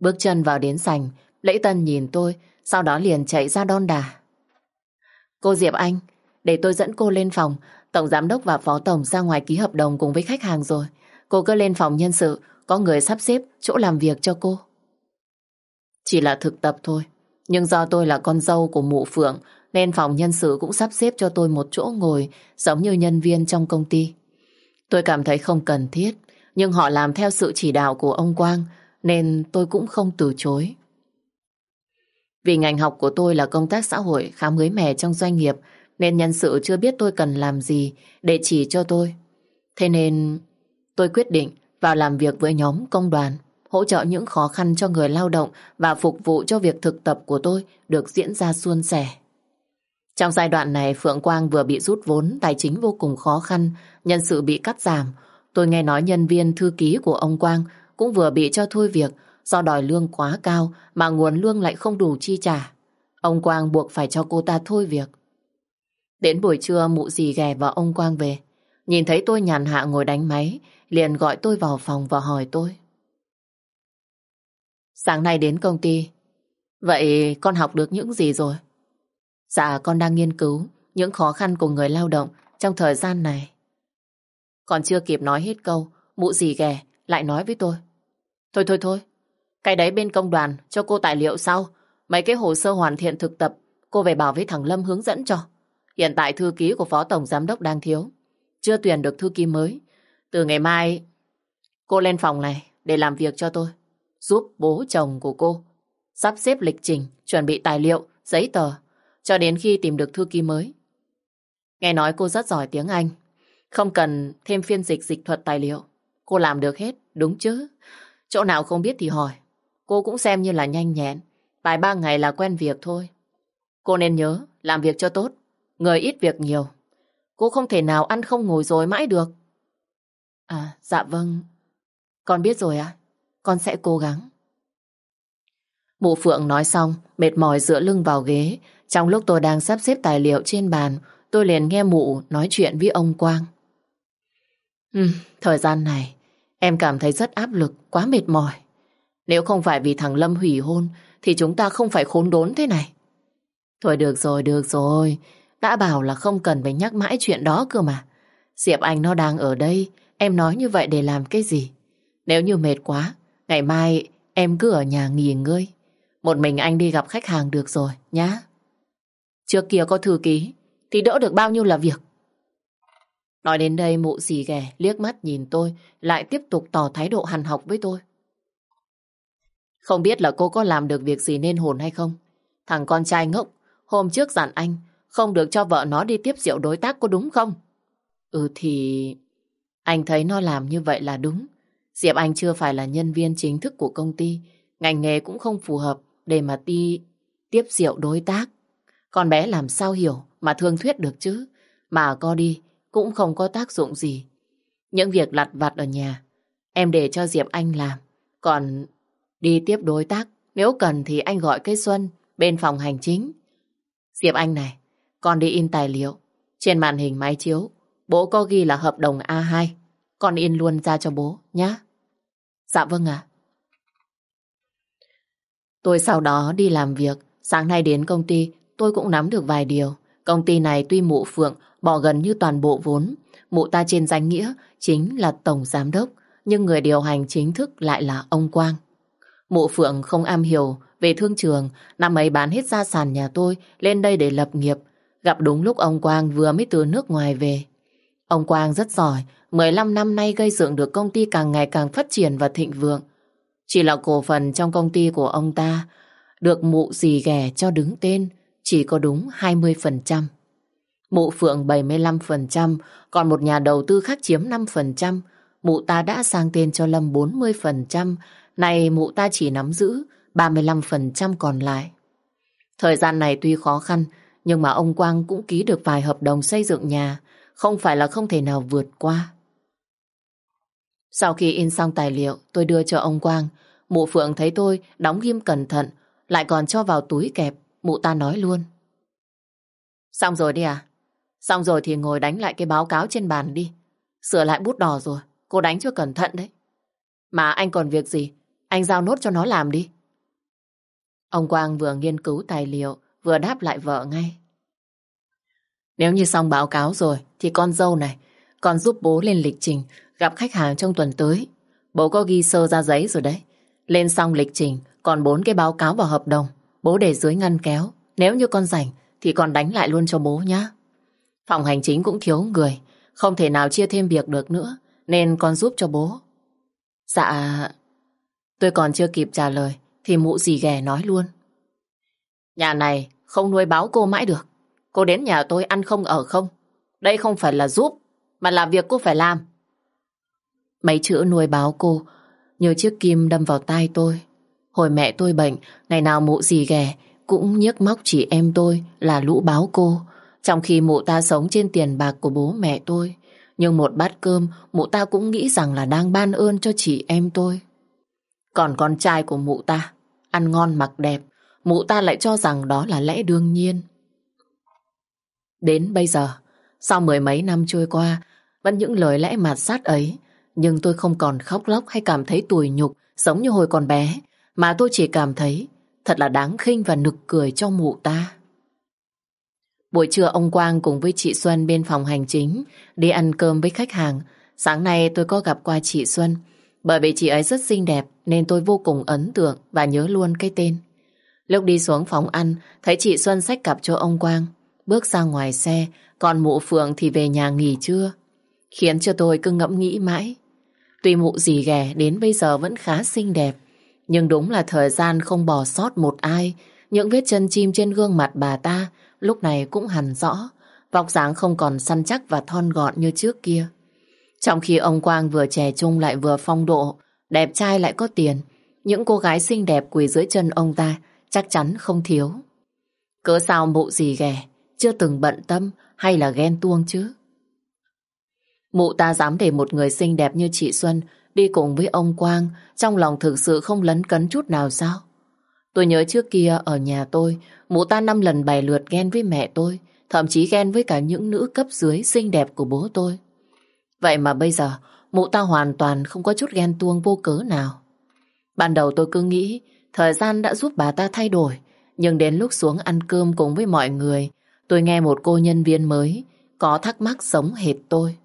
Bước chân vào đến sành, Lễ Tân nhìn tôi, sau đó liền chạy ra đon đà. Cô Diệp Anh, để tôi dẫn cô lên phòng, Tổng Giám đốc và Phó Tổng ra ngoài ký hợp đồng cùng với khách hàng rồi. Cô cứ lên phòng nhân sự, có người sắp xếp chỗ làm việc cho cô. Chỉ là thực tập thôi, nhưng do tôi là con dâu của mụ Phượng, nên phòng nhân sự cũng sắp xếp cho tôi một chỗ ngồi giống như nhân viên trong công ty. Tôi cảm thấy không cần thiết, nhưng họ làm theo sự chỉ đạo của ông Quang nên tôi cũng không từ chối. Vì ngành học của tôi là công tác xã hội khá mới mẻ trong doanh nghiệp nên nhân sự chưa biết tôi cần làm gì để chỉ cho tôi. Thế nên tôi quyết định vào làm việc với nhóm công đoàn, hỗ trợ những khó khăn cho người lao động và phục vụ cho việc thực tập của tôi được diễn ra suôn sẻ. Trong giai đoạn này, Phượng Quang vừa bị rút vốn, tài chính vô cùng khó khăn, nhân sự bị cắt giảm. Tôi nghe nói nhân viên thư ký của ông Quang cũng vừa bị cho thôi việc do đòi lương quá cao mà nguồn lương lại không đủ chi trả. Ông Quang buộc phải cho cô ta thôi việc. Đến buổi trưa mụ dì ghè và ông Quang về. Nhìn thấy tôi nhàn hạ ngồi đánh máy, liền gọi tôi vào phòng và hỏi tôi. Sáng nay đến công ty, vậy con học được những gì rồi? Dạ con đang nghiên cứu những khó khăn của người lao động trong thời gian này. Còn chưa kịp nói hết câu, mụ dì ghè lại nói với tôi. Thôi thôi thôi, cái đấy bên công đoàn cho cô tài liệu sau. Mấy cái hồ sơ hoàn thiện thực tập, cô về bảo với thằng Lâm hướng dẫn cho. Hiện tại thư ký của Phó Tổng Giám đốc đang thiếu. Chưa tuyển được thư ký mới. Từ ngày mai, cô lên phòng này để làm việc cho tôi. Giúp bố chồng của cô sắp xếp lịch trình, chuẩn bị tài liệu, giấy tờ, cho đến khi tìm được thư ký mới. Nghe nói cô rất giỏi tiếng Anh, không cần thêm phiên dịch dịch thuật tài liệu. Cô làm được hết, đúng chứ? Chỗ nào không biết thì hỏi. Cô cũng xem như là nhanh nhẹn. Vài ba ngày là quen việc thôi. Cô nên nhớ, làm việc cho tốt. Người ít việc nhiều. Cô không thể nào ăn không ngồi rồi mãi được. À, dạ vâng. Con biết rồi ạ. Con sẽ cố gắng. Mụ Phượng nói xong, mệt mỏi dựa lưng vào ghế. Trong lúc tôi đang sắp xếp tài liệu trên bàn, tôi liền nghe mụ nói chuyện với ông Quang. Ừ, thời gian này, em cảm thấy rất áp lực, quá mệt mỏi. Nếu không phải vì thằng Lâm hủy hôn, thì chúng ta không phải khốn đốn thế này. Thôi được rồi, được rồi. Đã bảo là không cần phải nhắc mãi chuyện đó cơ mà. Diệp Anh nó đang ở đây, em nói như vậy để làm cái gì? Nếu như mệt quá, ngày mai em cứ ở nhà nghỉ ngơi. Một mình anh đi gặp khách hàng được rồi, nhá. Trước kia có thư ký, thì đỡ được bao nhiêu là việc. Nói đến đây mụ xì ghẻ liếc mắt nhìn tôi, lại tiếp tục tỏ thái độ hằn học với tôi. Không biết là cô có làm được việc gì nên hồn hay không? Thằng con trai ngốc, hôm trước dặn anh, không được cho vợ nó đi tiếp rượu đối tác có đúng không? Ừ thì... Anh thấy nó làm như vậy là đúng. Diệp Anh chưa phải là nhân viên chính thức của công ty. Ngành nghề cũng không phù hợp để mà đi tiếp rượu đối tác. Con bé làm sao hiểu mà thương thuyết được chứ. Mà có đi cũng không có tác dụng gì. Những việc lặt vặt ở nhà em để cho Diệp Anh làm. Còn đi tiếp đối tác nếu cần thì anh gọi cái Xuân bên phòng hành chính. Diệp Anh này, con đi in tài liệu. Trên màn hình máy chiếu, bố có ghi là hợp đồng A2. Con in luôn ra cho bố, nhá. Dạ vâng ạ. Tôi sau đó đi làm việc. Sáng nay đến công ty, tôi cũng nắm được vài điều. Công ty này tuy mụ Phượng bỏ gần như toàn bộ vốn. Mụ ta trên danh nghĩa chính là Tổng Giám Đốc, nhưng người điều hành chính thức lại là ông Quang. Mụ Phượng không am hiểu về thương trường, năm ấy bán hết gia sản nhà tôi lên đây để lập nghiệp. Gặp đúng lúc ông Quang vừa mới từ nước ngoài về. Ông Quang rất giỏi, 15 năm nay gây dựng được công ty càng ngày càng phát triển và thịnh vượng. Chỉ là cổ phần trong công ty của ông ta được mụ gì ghẻ cho đứng tên chỉ có đúng 20%. Mụ Phượng 75%, còn một nhà đầu tư khác chiếm 5%. Mụ ta đã sang tên cho Lâm 40%, này mụ ta chỉ nắm giữ 35% còn lại. Thời gian này tuy khó khăn, nhưng mà ông Quang cũng ký được vài hợp đồng xây dựng nhà, không phải là không thể nào vượt qua. Sau khi in xong tài liệu, tôi đưa cho ông Quang. Mụ Phượng thấy tôi đóng ghim cẩn thận, lại còn cho vào túi kẹp. Mụ ta nói luôn. Xong rồi đi à? Xong rồi thì ngồi đánh lại cái báo cáo trên bàn đi. Sửa lại bút đỏ rồi, cô đánh cho cẩn thận đấy. Mà anh còn việc gì? Anh giao nốt cho nó làm đi. Ông Quang vừa nghiên cứu tài liệu, vừa đáp lại vợ ngay. Nếu như xong báo cáo rồi, thì con dâu này, con giúp bố lên lịch trình, gặp khách hàng trong tuần tới. Bố có ghi sơ ra giấy rồi đấy. Lên xong lịch trình, còn bốn cái báo cáo và hợp đồng. Bố để dưới ngăn kéo. Nếu như con rảnh, thì con đánh lại luôn cho bố nhá. Phòng hành chính cũng thiếu người, không thể nào chia thêm việc được nữa, nên con giúp cho bố. Dạ, tôi còn chưa kịp trả lời, thì mụ gì ghẻ nói luôn. Nhà này không nuôi báo cô mãi được. Cô đến nhà tôi ăn không ở không. Đây không phải là giúp, mà là việc cô phải làm. Mấy chữ nuôi báo cô như chiếc kim đâm vào tai tôi. Hồi mẹ tôi bệnh, ngày nào mụ gì ghẻ cũng nhức móc chị em tôi là lũ báo cô. Trong khi mụ ta sống trên tiền bạc của bố mẹ tôi. Nhưng một bát cơm mụ ta cũng nghĩ rằng là đang ban ơn cho chị em tôi. Còn con trai của mụ ta, ăn ngon mặc đẹp, mụ ta lại cho rằng đó là lẽ đương nhiên. Đến bây giờ, sau mười mấy năm trôi qua, vẫn những lời lẽ mạt sát ấy, nhưng tôi không còn khóc lóc hay cảm thấy tủi nhục giống như hồi còn bé, mà tôi chỉ cảm thấy thật là đáng khinh và nực cười cho mụ ta. Buổi trưa ông Quang cùng với chị Xuân bên phòng hành chính đi ăn cơm với khách hàng. Sáng nay tôi có gặp qua chị Xuân. Bởi vì chị ấy rất xinh đẹp nên tôi vô cùng ấn tượng và nhớ luôn cái tên. Lúc đi xuống phòng ăn, thấy chị Xuân xách cặp cho ông Quang. Bước ra ngoài xe, còn mụ Phượng thì về nhà nghỉ trưa. Khiến cho tôi cứ ngẫm nghĩ mãi. Tuy mụ gì ghẻ đến bây giờ vẫn khá xinh đẹp. Nhưng đúng là thời gian không bỏ sót một ai. Những vết chân chim trên gương mặt bà ta lúc này cũng hẳn rõ. Vóc dáng không còn săn chắc và thon gọn như trước kia. Trong khi ông Quang vừa trẻ trung lại vừa phong độ, đẹp trai lại có tiền, những cô gái xinh đẹp quỳ dưới chân ông ta chắc chắn không thiếu. Cớ sao mụ gì ghẻ, chưa từng bận tâm hay là ghen tuông chứ? Mụ ta dám để một người xinh đẹp như chị Xuân đi cùng với ông Quang, trong lòng thực sự không lấn cấn chút nào sao? Tôi nhớ trước kia ở nhà tôi, mụ ta năm lần bày lượt ghen với mẹ tôi, thậm chí ghen với cả những nữ cấp dưới xinh đẹp của bố tôi. Vậy mà bây giờ, mụ ta hoàn toàn không có chút ghen tuông vô cớ nào. Ban đầu tôi cứ nghĩ thời gian đã giúp bà ta thay đổi, nhưng đến lúc xuống ăn cơm cùng với mọi người, tôi nghe một cô nhân viên mới có thắc mắc sống hệt tôi.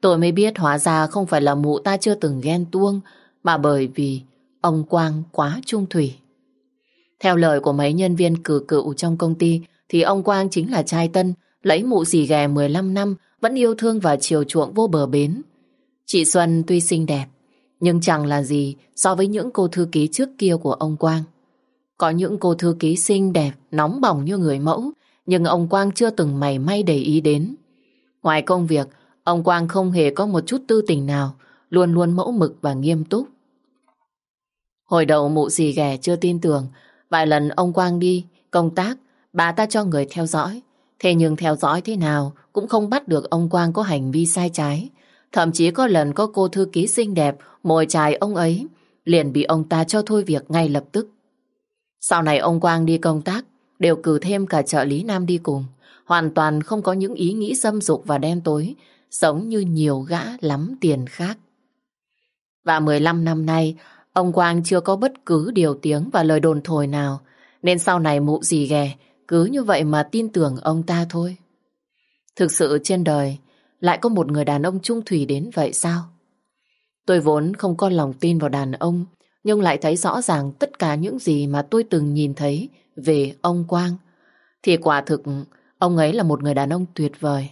Tôi mới biết hóa ra không phải là mụ ta chưa từng ghen tuông, mà bởi vì ông Quang quá trung thủy. Theo lời của mấy nhân viên cử cựu trong công ty, thì ông Quang chính là trai tân, lấy mụ xì ghè 15 năm, vẫn yêu thương và chiều chuộng vô bờ bến. Chị Xuân tuy xinh đẹp, nhưng chẳng là gì so với những cô thư ký trước kia của ông Quang. Có những cô thư ký xinh đẹp, nóng bỏng như người mẫu, nhưng ông Quang chưa từng mày may để ý đến. Ngoài công việc, ông Quang không hề có một chút tư tình nào, luôn luôn mẫu mực và nghiêm túc. Hồi đầu mụ gì ghẻ chưa tin tưởng, vài lần ông Quang đi, công tác, bà ta cho người theo dõi. Thế nhưng theo dõi thế nào cũng không bắt được ông Quang có hành vi sai trái. Thậm chí có lần có cô thư ký xinh đẹp mồi chài ông ấy, liền bị ông ta cho thôi việc ngay lập tức. Sau này ông Quang đi công tác, đều cử thêm cả trợ lý Nam đi cùng. Hoàn toàn không có những ý nghĩ xâm dục và đen tối, giống như nhiều gã lắm tiền khác. Và 15 năm nay, ông Quang chưa có bất cứ điều tiếng và lời đồn thổi nào, nên sau này mụ gì ghè, cứ như vậy mà tin tưởng ông ta thôi. Thực sự trên đời lại có một người đàn ông trung thủy đến vậy sao? Tôi vốn không có lòng tin vào đàn ông, nhưng lại thấy rõ ràng tất cả những gì mà tôi từng nhìn thấy về ông Quang. Thì quả thực ông ấy là một người đàn ông tuyệt vời.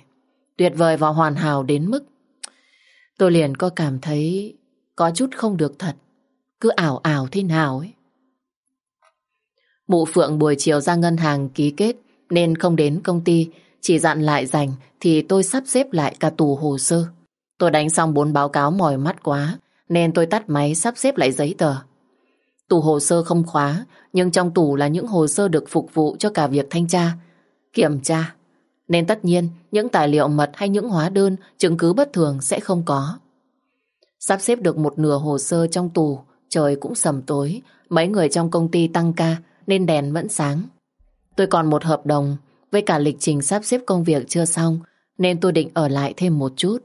Tuyệt vời và hoàn hảo đến mức tôi liền có cảm thấy có chút không được thật. Cứ ảo ảo thế nào ấy. Mụ Phượng buổi chiều ra ngân hàng ký kết nên không đến công ty, chỉ dặn lại dành thì tôi sắp xếp lại cả tủ hồ sơ. Tôi đánh xong bốn báo cáo mỏi mắt quá nên tôi tắt máy sắp xếp lại giấy tờ. Tủ hồ sơ không khóa nhưng trong tủ là những hồ sơ được phục vụ cho cả việc thanh tra, kiểm tra. Nên tất nhiên những tài liệu mật hay những hóa đơn, chứng cứ bất thường sẽ không có. Sắp xếp được một nửa hồ sơ trong tủ, trời cũng sầm tối, mấy người trong công ty tăng ca nên đèn vẫn sáng. Tôi còn một hợp đồng với cả lịch trình sắp xếp công việc chưa xong, nên tôi định ở lại thêm một chút.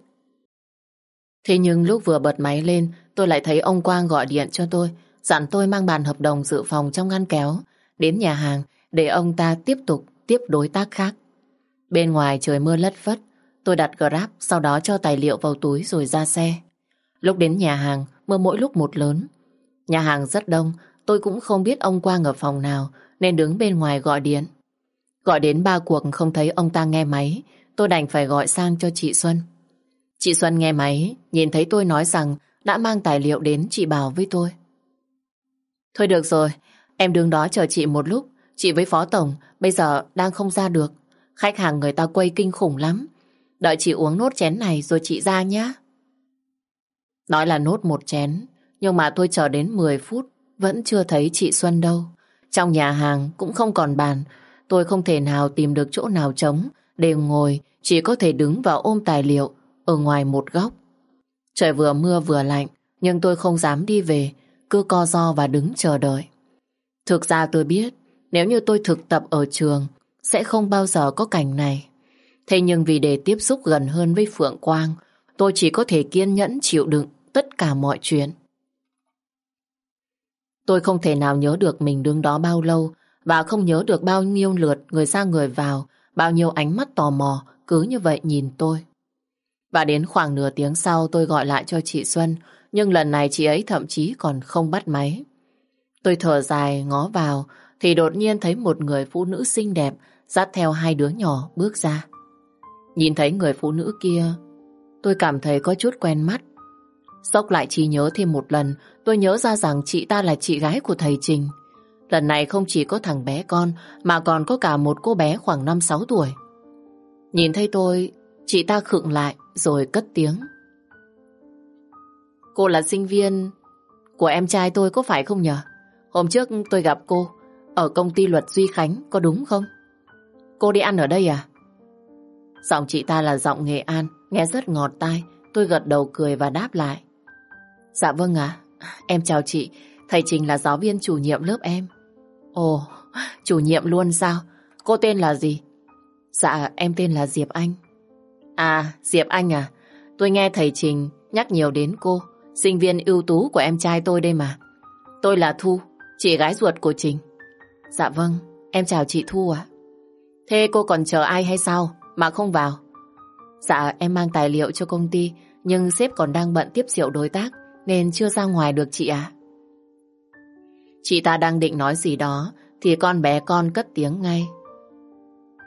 Thế nhưng lúc vừa bật máy lên, tôi lại thấy ông Quang gọi điện cho tôi, dặn tôi mang bàn hợp đồng dự phòng trong ngăn kéo, đến nhà hàng để ông ta tiếp tục tiếp đối tác khác. Bên ngoài trời mưa lất phất, tôi đặt Grab, sau đó cho tài liệu vào túi rồi ra xe. Lúc đến nhà hàng, mưa mỗi lúc một lớn. Nhà hàng rất đông, tôi cũng không biết ông Quang ở phòng nào, nên đứng bên ngoài gọi điện. Gọi đến ba cuộc không thấy ông ta nghe máy, tôi đành phải gọi sang cho chị Xuân. Chị Xuân nghe máy, nhìn thấy tôi nói rằng đã mang tài liệu đến chị bảo với tôi. Thôi được rồi, em đứng đó chờ chị một lúc. Chị với Phó Tổng bây giờ đang không ra được. Khách hàng người ta quay kinh khủng lắm. Đợi chị uống nốt chén này rồi chị ra nhé. Nói là nốt một chén, nhưng mà tôi chờ đến 10 phút vẫn chưa thấy chị Xuân đâu. Trong nhà hàng cũng không còn bàn, tôi không thể nào tìm được chỗ nào trống để ngồi, chỉ có thể đứng và ôm tài liệu ở ngoài một góc. Trời vừa mưa vừa lạnh, nhưng tôi không dám đi về, cứ co do và đứng chờ đợi. Thực ra tôi biết, nếu như tôi thực tập ở trường, sẽ không bao giờ có cảnh này. Thế nhưng vì để tiếp xúc gần hơn với Phượng Quang, tôi chỉ có thể kiên nhẫn chịu đựng tất cả mọi chuyện. Tôi không thể nào nhớ được mình đứng đó bao lâu và không nhớ được bao nhiêu lượt người ra người vào, bao nhiêu ánh mắt tò mò cứ như vậy nhìn tôi. Và đến khoảng nửa tiếng sau tôi gọi lại cho chị Xuân, nhưng lần này chị ấy thậm chí còn không bắt máy. Tôi thở dài ngó vào thì đột nhiên thấy một người phụ nữ xinh đẹp dắt theo hai đứa nhỏ bước ra. Nhìn thấy người phụ nữ kia, tôi cảm thấy có chút quen mắt. Sốc lại trí nhớ thêm một lần, tôi nhớ ra rằng chị ta là chị gái của thầy Trình. Lần này không chỉ có thằng bé con, mà còn có cả một cô bé khoảng 5-6 tuổi. Nhìn thấy tôi, chị ta khựng lại rồi cất tiếng. Cô là sinh viên của em trai tôi có phải không nhở? Hôm trước tôi gặp cô ở công ty luật Duy Khánh, có đúng không? Cô đi ăn ở đây à? Giọng chị ta là giọng Nghệ An, nghe rất ngọt tai. Tôi gật đầu cười và đáp lại. Dạ vâng ạ, em chào chị. Thầy Trình là giáo viên chủ nhiệm lớp em. Ồ, chủ nhiệm luôn sao? Cô tên là gì? Dạ, em tên là Diệp Anh. À, Diệp Anh à? Tôi nghe thầy Trình nhắc nhiều đến cô, sinh viên ưu tú của em trai tôi đây mà. Tôi là Thu, chị gái ruột của Trình. Dạ vâng, em chào chị Thu ạ. Thế cô còn chờ ai hay sao mà không vào? Dạ em mang tài liệu cho công ty nhưng sếp còn đang bận tiếp rượu đối tác nên chưa ra ngoài được chị ạ. Chị ta đang định nói gì đó thì con bé con cất tiếng ngay.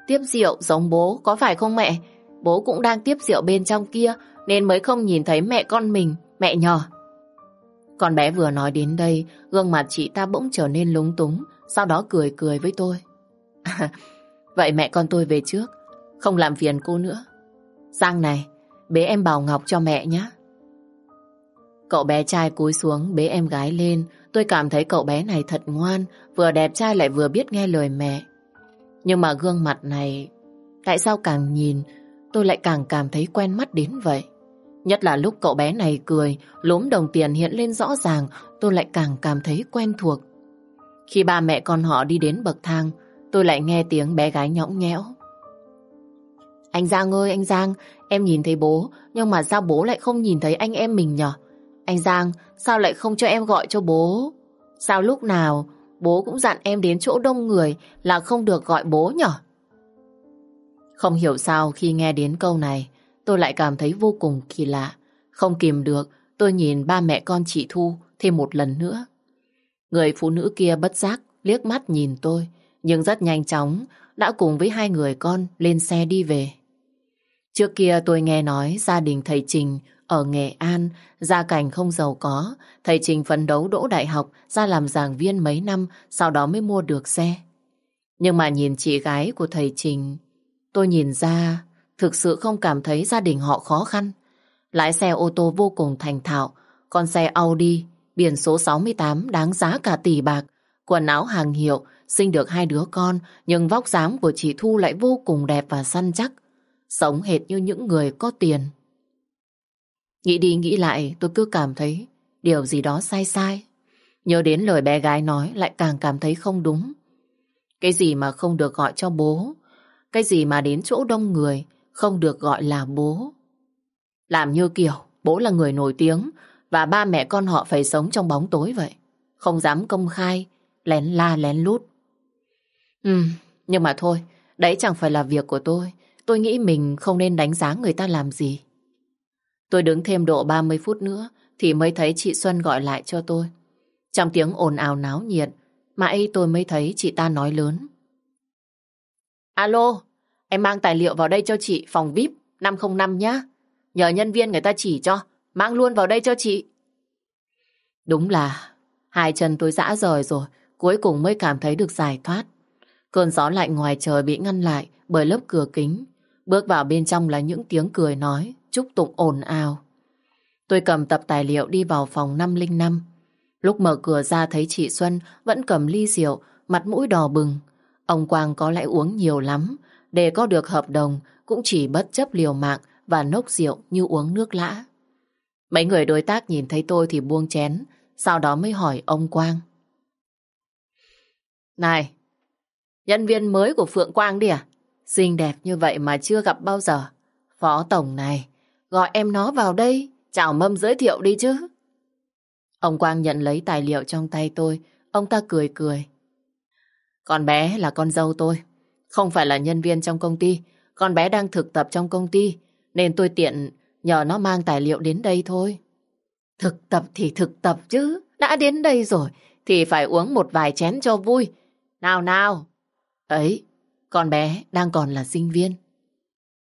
Tiếp rượu giống bố có phải không mẹ? Bố cũng đang tiếp rượu bên trong kia nên mới không nhìn thấy mẹ con mình, mẹ nhỏ. Con bé vừa nói đến đây, gương mặt chị ta bỗng trở nên lúng túng, sau đó cười cười với tôi. vậy mẹ con tôi về trước, không làm phiền cô nữa. Giang này, bế em Bảo Ngọc cho mẹ nhé. Cậu bé trai cúi xuống bế em gái lên, tôi cảm thấy cậu bé này thật ngoan, vừa đẹp trai lại vừa biết nghe lời mẹ. Nhưng mà gương mặt này, tại sao càng nhìn, tôi lại càng cảm thấy quen mắt đến vậy. Nhất là lúc cậu bé này cười, lốm đồng tiền hiện lên rõ ràng, tôi lại càng cảm thấy quen thuộc. Khi ba mẹ con họ đi đến bậc thang, tôi lại nghe tiếng bé gái nhõng nhẽo. Anh Giang ơi, anh Giang, em nhìn thấy bố, nhưng mà sao bố lại không nhìn thấy anh em mình nhở? Anh Giang, sao lại không cho em gọi cho bố? Sao lúc nào bố cũng dặn em đến chỗ đông người là không được gọi bố nhở? Không hiểu sao khi nghe đến câu này, tôi lại cảm thấy vô cùng kỳ lạ. Không kìm được, tôi nhìn ba mẹ con chị Thu thêm một lần nữa. Người phụ nữ kia bất giác liếc mắt nhìn tôi, nhưng rất nhanh chóng đã cùng với hai người con lên xe đi về. Trước kia tôi nghe nói gia đình thầy Trình ở Nghệ An, gia cảnh không giàu có, thầy Trình phấn đấu đỗ đại học ra làm giảng viên mấy năm, sau đó mới mua được xe. Nhưng mà nhìn chị gái của thầy Trình, tôi nhìn ra thực sự không cảm thấy gia đình họ khó khăn. Lái xe ô tô vô cùng thành thạo, con xe Audi, biển số 68 đáng giá cả tỷ bạc, quần áo hàng hiệu, sinh được hai đứa con, nhưng vóc dáng của chị Thu lại vô cùng đẹp và săn chắc, sống hệt như những người có tiền. Nghĩ đi nghĩ lại tôi cứ cảm thấy điều gì đó sai sai. Nhớ đến lời bé gái nói lại càng cảm thấy không đúng. Cái gì mà không được gọi cho bố, cái gì mà đến chỗ đông người không được gọi là bố. Làm như kiểu bố là người nổi tiếng và ba mẹ con họ phải sống trong bóng tối vậy. Không dám công khai, lén la lén lút. Ừ, nhưng mà thôi, đấy chẳng phải là việc của tôi. Tôi nghĩ mình không nên đánh giá người ta làm gì. Tôi đứng thêm độ 30 phút nữa thì mới thấy chị Xuân gọi lại cho tôi. Trong tiếng ồn ào náo nhiệt, mãi tôi mới thấy chị ta nói lớn. Alo, em mang tài liệu vào đây cho chị phòng VIP 505 nhá. Nhờ nhân viên người ta chỉ cho, mang luôn vào đây cho chị. Đúng là hai chân tôi dã rời rồi, cuối cùng mới cảm thấy được giải thoát. Cơn gió lạnh ngoài trời bị ngăn lại bởi lớp cửa kính. Bước vào bên trong là những tiếng cười nói, chúc tụng ồn ào. Tôi cầm tập tài liệu đi vào phòng 505. Lúc mở cửa ra thấy chị Xuân vẫn cầm ly rượu, mặt mũi đỏ bừng. Ông Quang có lẽ uống nhiều lắm, để có được hợp đồng cũng chỉ bất chấp liều mạng và nốc rượu như uống nước lã. Mấy người đối tác nhìn thấy tôi thì buông chén, sau đó mới hỏi ông Quang. Này, nhân viên mới của Phượng Quang đi à? Xinh đẹp như vậy mà chưa gặp bao giờ. Phó Tổng này, gọi em nó vào đây, chào mâm giới thiệu đi chứ. Ông Quang nhận lấy tài liệu trong tay tôi, ông ta cười cười. Con bé là con dâu tôi, không phải là nhân viên trong công ty. Con bé đang thực tập trong công ty, nên tôi tiện nhờ nó mang tài liệu đến đây thôi. Thực tập thì thực tập chứ, đã đến đây rồi thì phải uống một vài chén cho vui. Nào nào! Ấy, con bé đang còn là sinh viên.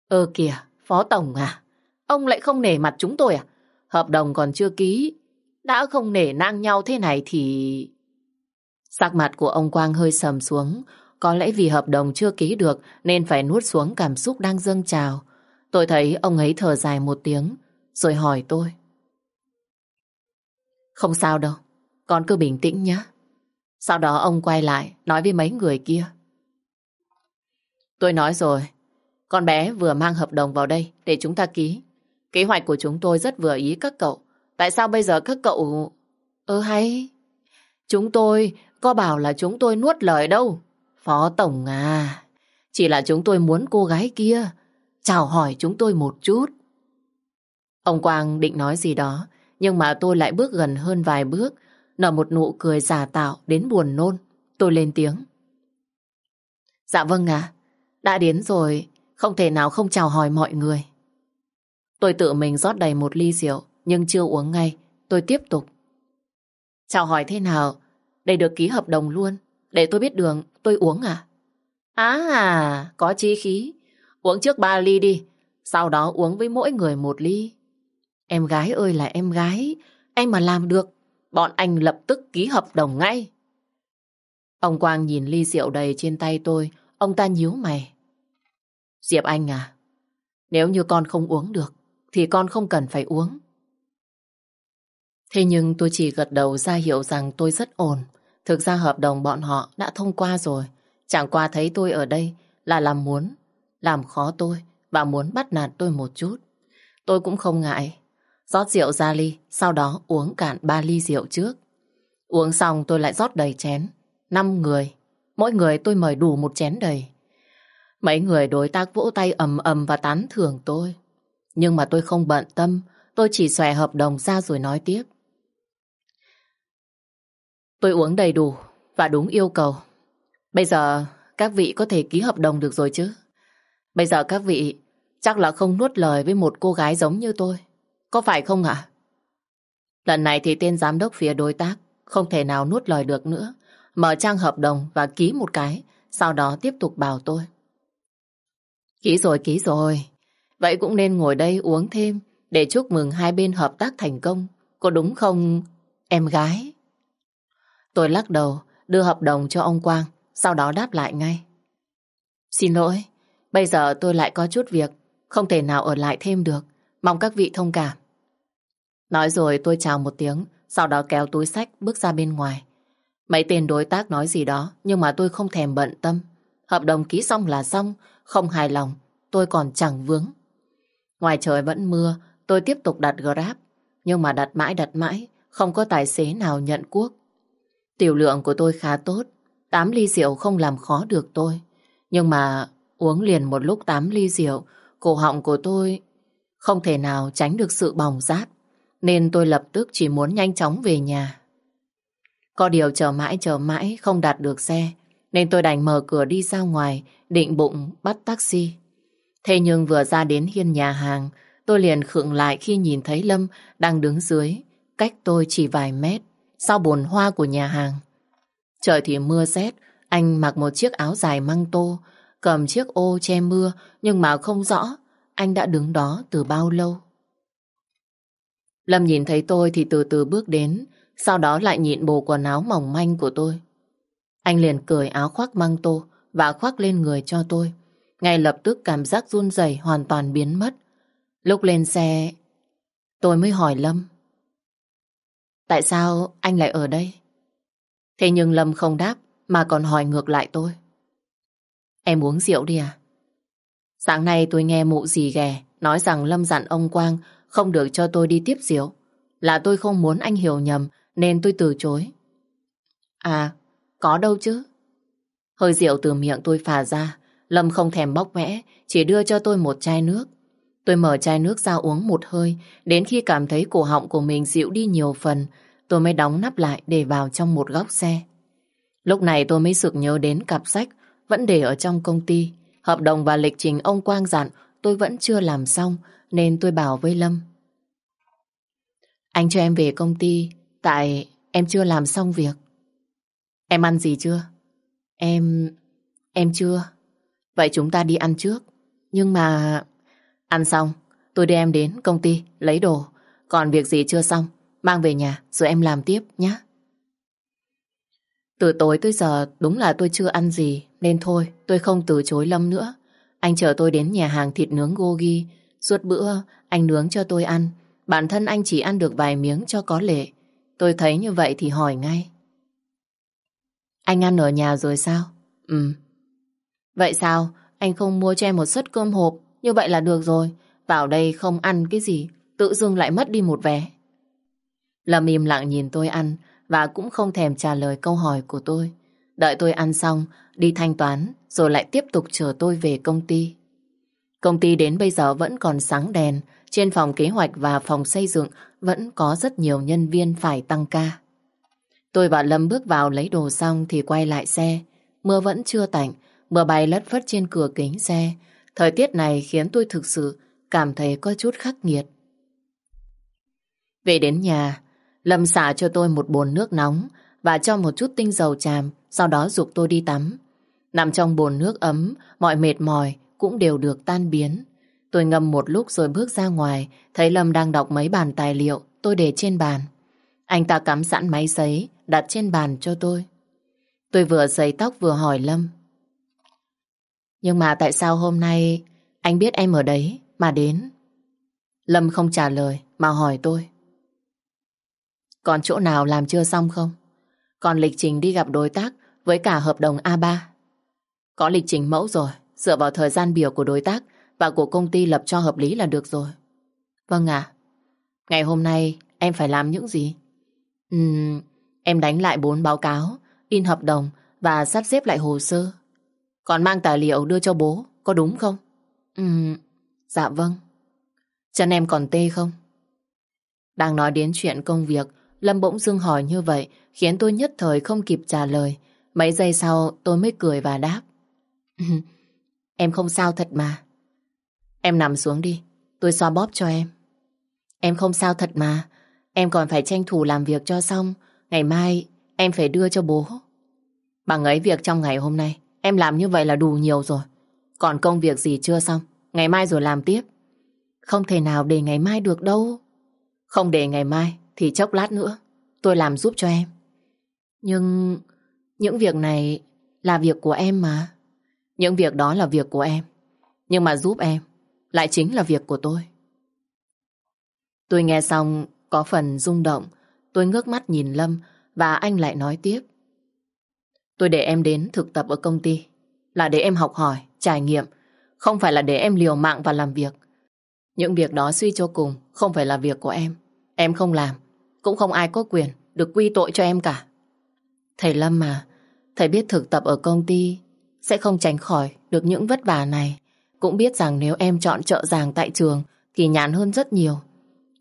Ơ kìa, Phó Tổng à, ông lại không nể mặt chúng tôi à? Hợp đồng còn chưa ký, đã không nể nang nhau thế này thì... Sắc mặt của ông Quang hơi sầm xuống, có lẽ vì hợp đồng chưa ký được nên phải nuốt xuống cảm xúc đang dâng trào. Tôi thấy ông ấy thở dài một tiếng, rồi hỏi tôi. Không sao đâu, con cứ bình tĩnh nhé. Sau đó ông quay lại, nói với mấy người kia. Tôi nói rồi, con bé vừa mang hợp đồng vào đây để chúng ta ký. Kế hoạch của chúng tôi rất vừa ý các cậu. Tại sao bây giờ các cậu... Ơ hay... Chúng tôi có bảo là chúng tôi nuốt lời đâu. Phó Tổng à, chỉ là chúng tôi muốn cô gái kia chào hỏi chúng tôi một chút. Ông Quang định nói gì đó, nhưng mà tôi lại bước gần hơn vài bước, nở một nụ cười giả tạo đến buồn nôn. Tôi lên tiếng. Dạ vâng ạ, đã đến rồi, không thể nào không chào hỏi mọi người. Tôi tự mình rót đầy một ly rượu, nhưng chưa uống ngay, tôi tiếp tục. Chào hỏi thế nào? Để được ký hợp đồng luôn, để tôi biết đường tôi uống à? À, có chi khí. Uống trước ba ly đi, sau đó uống với mỗi người một ly. Em gái ơi là em gái, anh mà làm được, bọn anh lập tức ký hợp đồng ngay. Ông Quang nhìn ly rượu đầy trên tay tôi, ông ta nhíu mày. Diệp Anh à, nếu như con không uống được, thì con không cần phải uống. Thế nhưng tôi chỉ gật đầu ra hiệu rằng tôi rất ổn. Thực ra hợp đồng bọn họ đã thông qua rồi. Chẳng qua thấy tôi ở đây là làm muốn, làm khó tôi và muốn bắt nạt tôi một chút. Tôi cũng không ngại. Rót rượu ra ly, sau đó uống cạn ba ly rượu trước. Uống xong tôi lại rót đầy chén. Năm người. Mỗi người tôi mời đủ một chén đầy. Mấy người đối tác vỗ tay ầm ầm và tán thưởng tôi. Nhưng mà tôi không bận tâm, tôi chỉ xòe hợp đồng ra rồi nói tiếp. Tôi uống đầy đủ và đúng yêu cầu. Bây giờ các vị có thể ký hợp đồng được rồi chứ? Bây giờ các vị chắc là không nuốt lời với một cô gái giống như tôi. Có phải không ạ? Lần này thì tên giám đốc phía đối tác không thể nào nuốt lời được nữa. Mở trang hợp đồng và ký một cái, sau đó tiếp tục bảo tôi. Ký rồi, ký rồi. Vậy cũng nên ngồi đây uống thêm để chúc mừng hai bên hợp tác thành công. Có đúng không, em gái? Tôi lắc đầu, đưa hợp đồng cho ông Quang, sau đó đáp lại ngay. Xin lỗi, bây giờ tôi lại có chút việc, không thể nào ở lại thêm được. Mong các vị thông cảm. Nói rồi tôi chào một tiếng, sau đó kéo túi sách bước ra bên ngoài. Mấy tên đối tác nói gì đó, nhưng mà tôi không thèm bận tâm. Hợp đồng ký xong là xong, không hài lòng, tôi còn chẳng vướng. Ngoài trời vẫn mưa, tôi tiếp tục đặt Grab. Nhưng mà đặt mãi đặt mãi, không có tài xế nào nhận cuốc. Tiểu lượng của tôi khá tốt, 8 ly rượu không làm khó được tôi. Nhưng mà uống liền một lúc 8 ly rượu, cổ họng của tôi không thể nào tránh được sự bỏng rát. Nên tôi lập tức chỉ muốn nhanh chóng về nhà. Có điều chờ mãi chờ mãi không đạt được xe, nên tôi đành mở cửa đi ra ngoài, định bụng bắt taxi. Thế nhưng vừa ra đến hiên nhà hàng, tôi liền khựng lại khi nhìn thấy Lâm đang đứng dưới, cách tôi chỉ vài mét, sau bồn hoa của nhà hàng. Trời thì mưa rét, anh mặc một chiếc áo dài măng tô, cầm chiếc ô che mưa, nhưng mà không rõ anh đã đứng đó từ bao lâu. Lâm nhìn thấy tôi thì từ từ bước đến, sau đó lại nhịn bộ quần áo mỏng manh của tôi. Anh liền cởi áo khoác măng tô và khoác lên người cho tôi. Ngay lập tức cảm giác run rẩy hoàn toàn biến mất. Lúc lên xe, Tôi mới hỏi Lâm. Tại sao anh lại ở đây? Thế nhưng Lâm không đáp mà còn hỏi ngược lại tôi. Em uống rượu đi à? Sáng nay tôi nghe mụ gì ghè nói rằng Lâm dặn ông Quang không được cho tôi đi tiếp rượu. Là tôi không muốn anh hiểu nhầm nên tôi từ chối. À, có đâu chứ. Hơi rượu từ miệng tôi phà ra. Lâm không thèm bóc vẽ, chỉ đưa cho tôi một chai nước. Tôi mở chai nước ra uống một hơi, đến khi cảm thấy cổ họng của mình dịu đi nhiều phần, tôi mới đóng nắp lại để vào trong một góc xe. Lúc này tôi mới sực nhớ đến cặp sách vẫn để ở trong công ty. Hợp đồng và lịch trình ông Quang dặn tôi vẫn chưa làm xong nên tôi bảo với Lâm. Anh cho em về công ty tại em chưa làm xong việc. Em ăn gì chưa? Em... em chưa. Vậy chúng ta đi ăn trước. Nhưng mà... Ăn xong, tôi đưa em đến công ty lấy đồ. Còn việc gì chưa xong, mang về nhà rồi em làm tiếp nhé. Từ tối tới giờ đúng là tôi chưa ăn gì nên thôi tôi không từ chối Lâm nữa. Anh chở tôi đến nhà hàng thịt nướng Gogi. Suốt bữa anh nướng cho tôi ăn. Bản thân anh chỉ ăn được vài miếng cho có lệ. Tôi thấy như vậy thì hỏi ngay. Anh ăn ở nhà rồi sao? Ừ. Vậy sao? Anh không mua cho em một suất cơm hộp như vậy là được rồi. Vào đây không ăn cái gì, tự dưng lại mất đi một vé. Lâm im lặng nhìn tôi ăn và cũng không thèm trả lời câu hỏi của tôi. Đợi tôi ăn xong, đi thanh toán, rồi lại tiếp tục chờ tôi về công ty. Công ty đến bây giờ vẫn còn sáng đèn, trên phòng kế hoạch và phòng xây dựng vẫn có rất nhiều nhân viên phải tăng ca. Tôi và Lâm bước vào lấy đồ xong thì quay lại xe. Mưa vẫn chưa tạnh, mưa bay lất phất trên cửa kính xe. Thời tiết này khiến tôi thực sự cảm thấy có chút khắc nghiệt. Về đến nhà, Lâm xả cho tôi một bồn nước nóng và cho một chút tinh dầu tràm, sau đó dục tôi đi tắm. Nằm trong bồn nước ấm, mọi mệt mỏi cũng đều được tan biến. Tôi ngâm một lúc rồi bước ra ngoài, thấy Lâm đang đọc mấy bản tài liệu tôi để trên bàn. Anh ta cắm sẵn máy sấy, đặt trên bàn cho tôi. Tôi vừa sấy tóc vừa hỏi Lâm. Nhưng mà tại sao hôm nay anh biết em ở đấy mà đến? Lâm không trả lời mà hỏi tôi. Còn chỗ nào làm chưa xong không? Còn lịch trình đi gặp đối tác với cả hợp đồng A3. Có lịch trình mẫu rồi, dựa vào thời gian biểu của đối tác và của công ty lập cho hợp lý là được rồi. Vâng ạ. Ngày hôm nay em phải làm những gì? Ừm, em đánh lại bốn báo cáo, in hợp đồng và sắp xếp lại hồ sơ. Còn mang tài liệu đưa cho bố, có đúng không? Ừ, dạ vâng. Chân em còn tê không? Đang nói đến chuyện công việc, Lâm bỗng dưng hỏi như vậy khiến tôi nhất thời không kịp trả lời. Mấy giây sau tôi mới cười và đáp. em không sao thật mà. Em nằm xuống đi, tôi xoa bóp cho em. Em không sao thật mà, em còn phải tranh thủ làm việc cho xong. Ngày mai em phải đưa cho bố. Bằng ấy việc trong ngày hôm nay, em làm như vậy là đủ nhiều rồi. Còn công việc gì chưa xong, ngày mai rồi làm tiếp. Không thể nào để ngày mai được đâu. Không để ngày mai, thì chốc lát nữa tôi làm giúp cho em. Nhưng những việc này là việc của em mà. Những việc đó là việc của em. Nhưng mà giúp em lại chính là việc của tôi. Tôi nghe xong có phần rung động. Tôi ngước mắt nhìn Lâm và anh lại nói tiếp. Tôi để em đến thực tập ở công ty là để em học hỏi, trải nghiệm, không phải là để em liều mạng và làm việc. Những việc đó suy cho cùng không phải là việc của em. Em không làm cũng không ai có quyền được quy tội cho em cả. Thầy Lâm mà, thầy biết thực tập ở công ty sẽ không tránh khỏi được những vất vả này. Cũng biết rằng nếu em chọn trợ giảng tại trường thì nhàn hơn rất nhiều.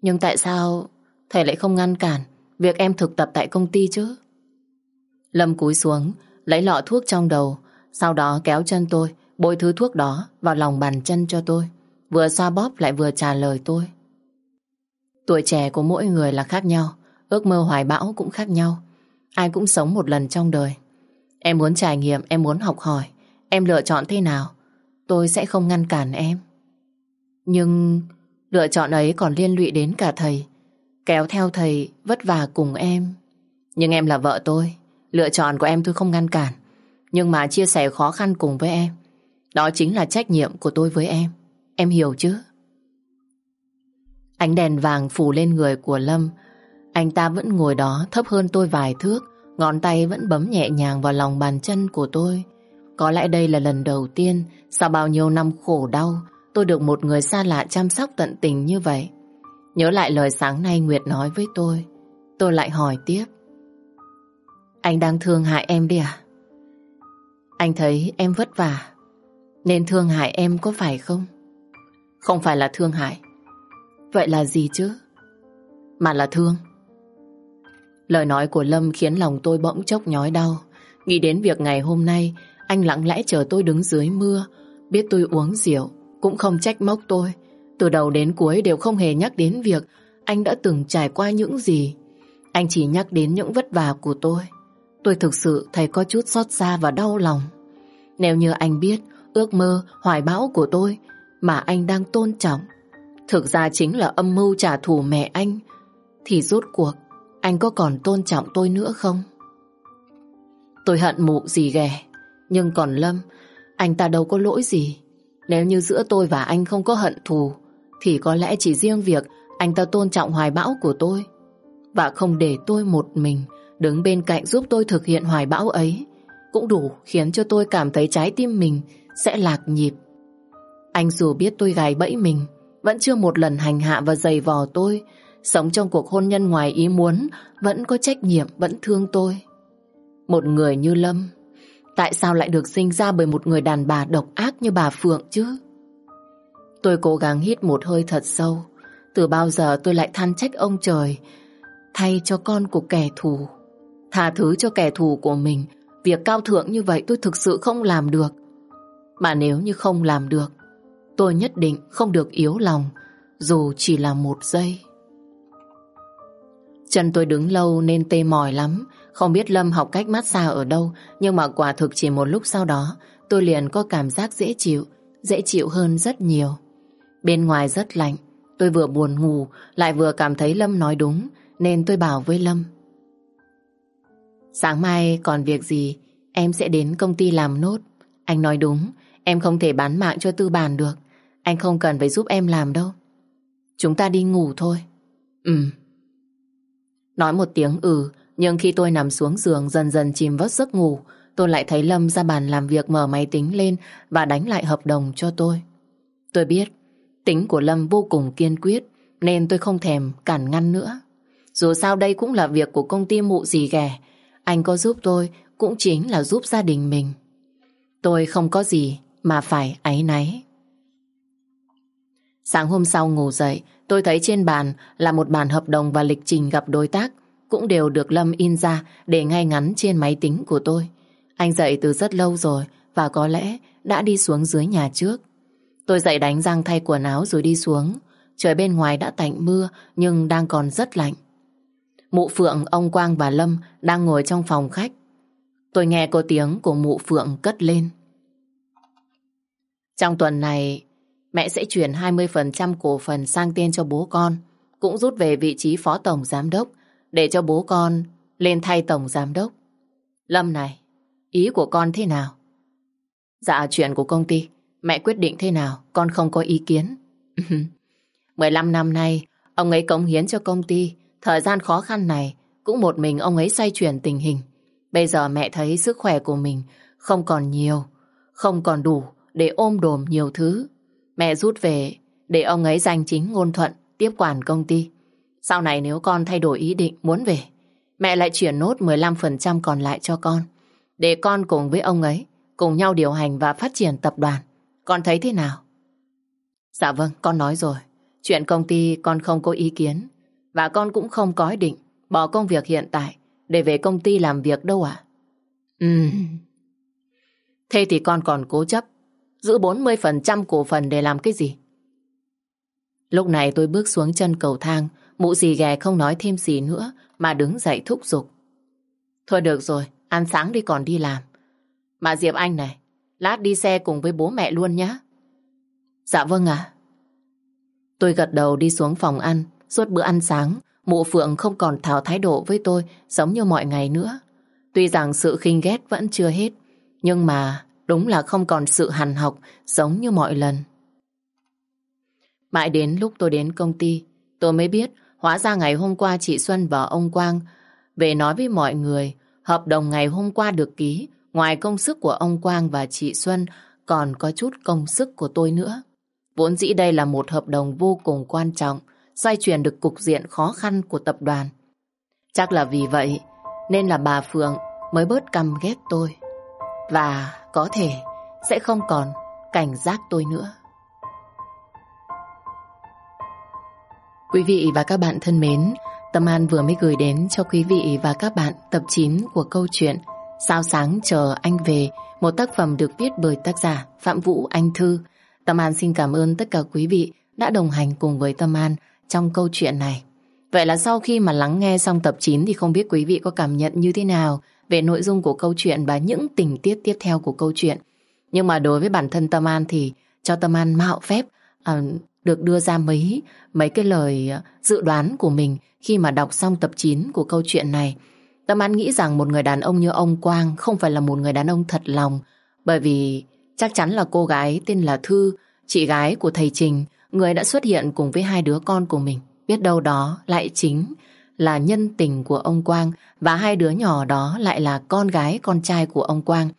Nhưng tại sao thầy lại không ngăn cản việc em thực tập tại công ty chứ? Lâm cúi xuống, lấy lọ thuốc trong đầu, sau đó kéo chân tôi, bôi thứ thuốc đó vào lòng bàn chân cho tôi. Vừa xoa bóp lại vừa trả lời tôi. Tuổi trẻ của mỗi người là khác nhau, ước mơ hoài bão cũng khác nhau. Ai cũng sống một lần trong đời. Em muốn trải nghiệm, em muốn học hỏi, em lựa chọn thế nào, tôi sẽ không ngăn cản em. Nhưng lựa chọn ấy còn liên lụy đến cả thầy, kéo theo thầy vất vả cùng em. Nhưng em là vợ tôi, lựa chọn của em tôi không ngăn cản, nhưng mà chia sẻ khó khăn cùng với em. Đó chính là trách nhiệm của tôi với em. Em hiểu chứ? Ánh đèn vàng phủ lên người của Lâm. Anh ta vẫn ngồi đó thấp hơn tôi vài thước, ngón tay vẫn bấm nhẹ nhàng vào lòng bàn chân của tôi. Có lẽ đây là lần đầu tiên sau bao nhiêu năm khổ đau tôi được một người xa lạ chăm sóc tận tình như vậy. Nhớ lại lời sáng nay Nguyệt nói với tôi, tôi lại hỏi tiếp. Anh đang thương hại em đi à? Anh thấy em vất vả, nên thương hại em có phải không? Không phải là thương hại. Vậy là gì chứ? Mà là thương. Lời nói của Lâm khiến lòng tôi bỗng chốc nhói đau. Nghĩ đến việc ngày hôm nay anh lặng lẽ chờ tôi đứng dưới mưa, biết tôi uống rượu, cũng không trách móc tôi. Từ đầu đến cuối đều không hề nhắc đến việc anh đã từng trải qua những gì. Anh chỉ nhắc đến những vất vả của tôi. Tôi thực sự thấy có chút xót xa và đau lòng. Nếu như anh biết ước mơ, hoài bão của tôi mà anh đang tôn trọng, thực ra chính là âm mưu trả thù mẹ anh, thì rốt cuộc anh có còn tôn trọng tôi nữa không? Tôi hận mụ gì ghẻ, nhưng còn Lâm, anh ta đâu có lỗi gì. Nếu như giữa tôi và anh không có hận thù, thì có lẽ chỉ riêng việc anh ta tôn trọng hoài bão của tôi và không để tôi một mình đứng bên cạnh giúp tôi thực hiện hoài bão ấy cũng đủ khiến cho tôi cảm thấy trái tim mình sẽ lạc nhịp. Anh dù biết tôi gài bẫy mình, vẫn chưa một lần hành hạ và giày vò tôi, sống trong cuộc hôn nhân ngoài ý muốn, vẫn có trách nhiệm, vẫn thương tôi. Một người như Lâm, tại sao lại được sinh ra bởi một người đàn bà độc ác như bà Phượng chứ? Tôi cố gắng hít một hơi thật sâu, từ bao giờ tôi lại than trách ông trời, thay cho con của kẻ thù. Tha thứ cho kẻ thù của mình Việc cao thượng như vậy tôi thực sự không làm được. Mà nếu như không làm được, tôi nhất định không được yếu lòng, dù chỉ là một giây. Chân tôi đứng lâu nên tê mỏi lắm, không biết Lâm học cách massage ở đâu, nhưng mà quả thực chỉ một lúc sau đó, tôi liền có cảm giác dễ chịu, dễ chịu hơn rất nhiều. Bên ngoài rất lạnh, tôi vừa buồn ngủ, lại vừa cảm thấy Lâm nói đúng, nên tôi bảo với Lâm. Sáng mai còn việc gì? Em sẽ đến công ty làm nốt. Anh nói đúng Em không thể bán mạng cho tư bản được. Anh không cần phải giúp em làm đâu. Chúng ta đi ngủ thôi. Ừ Nói một tiếng ừ Nhưng khi tôi nằm xuống giường dần dần chìm vớt giấc ngủ Tôi lại thấy Lâm ra bàn làm việc mở máy tính lên Và đánh lại hợp đồng cho tôi. Tôi biết Tính của Lâm vô cùng kiên quyết Nên tôi không thèm cản ngăn nữa Dù sao đây cũng là việc của công ty mụ gì ghẻ anh có giúp tôi cũng chính là giúp gia đình mình. Tôi không có gì mà phải áy náy. Sáng hôm sau ngủ dậy, tôi thấy trên bàn là một bản hợp đồng và lịch trình gặp đối tác, cũng đều được Lâm in ra để ngay ngắn trên máy tính của tôi. Anh dậy từ rất lâu rồi và có lẽ đã đi xuống dưới nhà trước. Tôi dậy đánh răng thay quần áo rồi đi xuống. Trời bên ngoài đã tạnh mưa nhưng đang còn rất lạnh. Mụ Phượng, ông Quang và Lâm đang ngồi trong phòng khách. Tôi nghe có tiếng của mụ Phượng cất lên. Trong tuần này, mẹ sẽ chuyển 20% cổ phần sang tên cho bố con, cũng rút về vị trí phó tổng giám đốc, để cho bố con lên thay tổng giám đốc. Lâm này, ý của con thế nào? Dạ, chuyện của công ty, mẹ quyết định thế nào, con không có ý kiến. 15 năm nay, ông ấy cống hiến cho công ty, Thời gian khó khăn này cũng một mình ông ấy xoay chuyển tình hình. Bây giờ mẹ thấy sức khỏe của mình không còn nhiều, không còn đủ để ôm đồm nhiều thứ. Mẹ rút về để ông ấy giành chính ngôn thuận tiếp quản công ty. Sau này nếu con thay đổi ý định muốn về, mẹ lại chuyển nốt 15% còn lại cho con. Để con cùng với ông ấy cùng nhau điều hành và phát triển tập đoàn. Con thấy thế nào? Dạ vâng, con nói rồi. Chuyện công ty con không có ý kiến. Và con cũng không có ý định bỏ công việc hiện tại để về công ty làm việc đâu ạ. Ừ. Thế thì con còn cố chấp giữ 40% cổ phần để làm cái gì? Lúc này tôi bước xuống chân cầu thang, mụ gì ghè không nói thêm gì nữa mà đứng dậy thúc giục. Thôi được rồi, ăn sáng đi còn đi làm. Mà Diệp Anh này, lát đi xe cùng với bố mẹ luôn nhé. Dạ vâng ạ. Tôi gật đầu đi xuống phòng ăn, Suốt bữa ăn sáng, mụ Phượng không còn thảo thái độ với tôi giống như mọi ngày nữa. Tuy rằng sự khinh ghét vẫn chưa hết, nhưng mà đúng là không còn sự hằn học giống như mọi lần. Mãi đến lúc tôi đến công ty, tôi mới biết hóa ra ngày hôm qua chị Xuân và ông Quang về nói với mọi người hợp đồng ngày hôm qua được ký ngoài công sức của ông Quang và chị Xuân còn có chút công sức của tôi nữa. Vốn dĩ đây là một hợp đồng vô cùng quan trọng xoay chuyển được cục diện khó khăn của tập đoàn. Chắc là vì vậy nên là bà Phượng mới bớt căm ghét tôi. Và có thể sẽ không còn cảnh giác tôi nữa. Quý vị và các bạn thân mến, Tâm An vừa mới gửi đến cho quý vị và các bạn tập 9 của câu chuyện Sao sáng chờ anh về, một tác phẩm được viết bởi tác giả Phạm Vũ Anh Thư. Tâm An xin cảm ơn tất cả quý vị đã đồng hành cùng với Tâm An trong câu chuyện này. Vậy là sau khi mà lắng nghe xong tập 9 thì không biết quý vị có cảm nhận như thế nào về nội dung của câu chuyện và những tình tiết tiếp theo của câu chuyện. Nhưng mà đối với bản thân Tâm An thì cho Tâm An mạo phép à, được đưa ra mấy mấy cái lời ờ, dự đoán của mình khi mà đọc xong tập 9 của câu chuyện này. Tâm An nghĩ rằng một người đàn ông như ông Quang không phải là một người đàn ông thật lòng bởi vì chắc chắn là cô gái tên là Thư, chị gái của thầy Trình, người đã xuất hiện cùng với hai đứa con của mình. Biết đâu đó lại chính là nhân tình của ông Quang và hai đứa nhỏ đó lại là con gái con trai của ông Quang.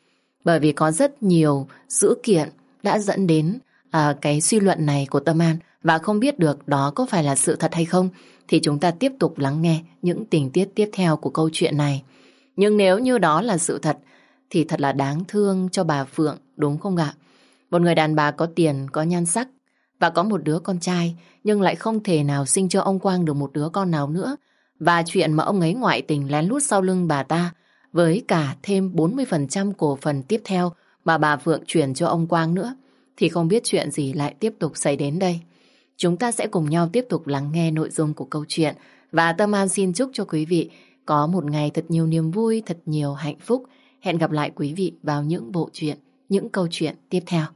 Bởi vì có rất nhiều dữ kiện đã dẫn đến à, cái suy luận này của Tâm An và không biết được đó có phải là sự thật hay không thì chúng ta tiếp tục lắng nghe những tình tiết tiếp theo của câu chuyện này. Nhưng nếu như đó là sự thật thì thật là đáng thương cho bà Phượng đúng không ạ? Một người đàn bà có tiền, có nhan sắc và có một đứa con trai nhưng lại không thể nào sinh cho ông Quang được một đứa con nào nữa. Và chuyện mà ông ấy ngoại tình lén lút sau lưng bà ta với cả thêm 40% cổ phần tiếp theo mà bà Phượng chuyển cho ông Quang nữa thì không biết chuyện gì lại tiếp tục xảy đến đây. Chúng ta sẽ cùng nhau tiếp tục lắng nghe nội dung của câu chuyện và Tâm An xin chúc cho quý vị có một ngày thật nhiều niềm vui, thật nhiều hạnh phúc. Hẹn gặp lại quý vị vào những bộ truyện, những câu chuyện tiếp theo.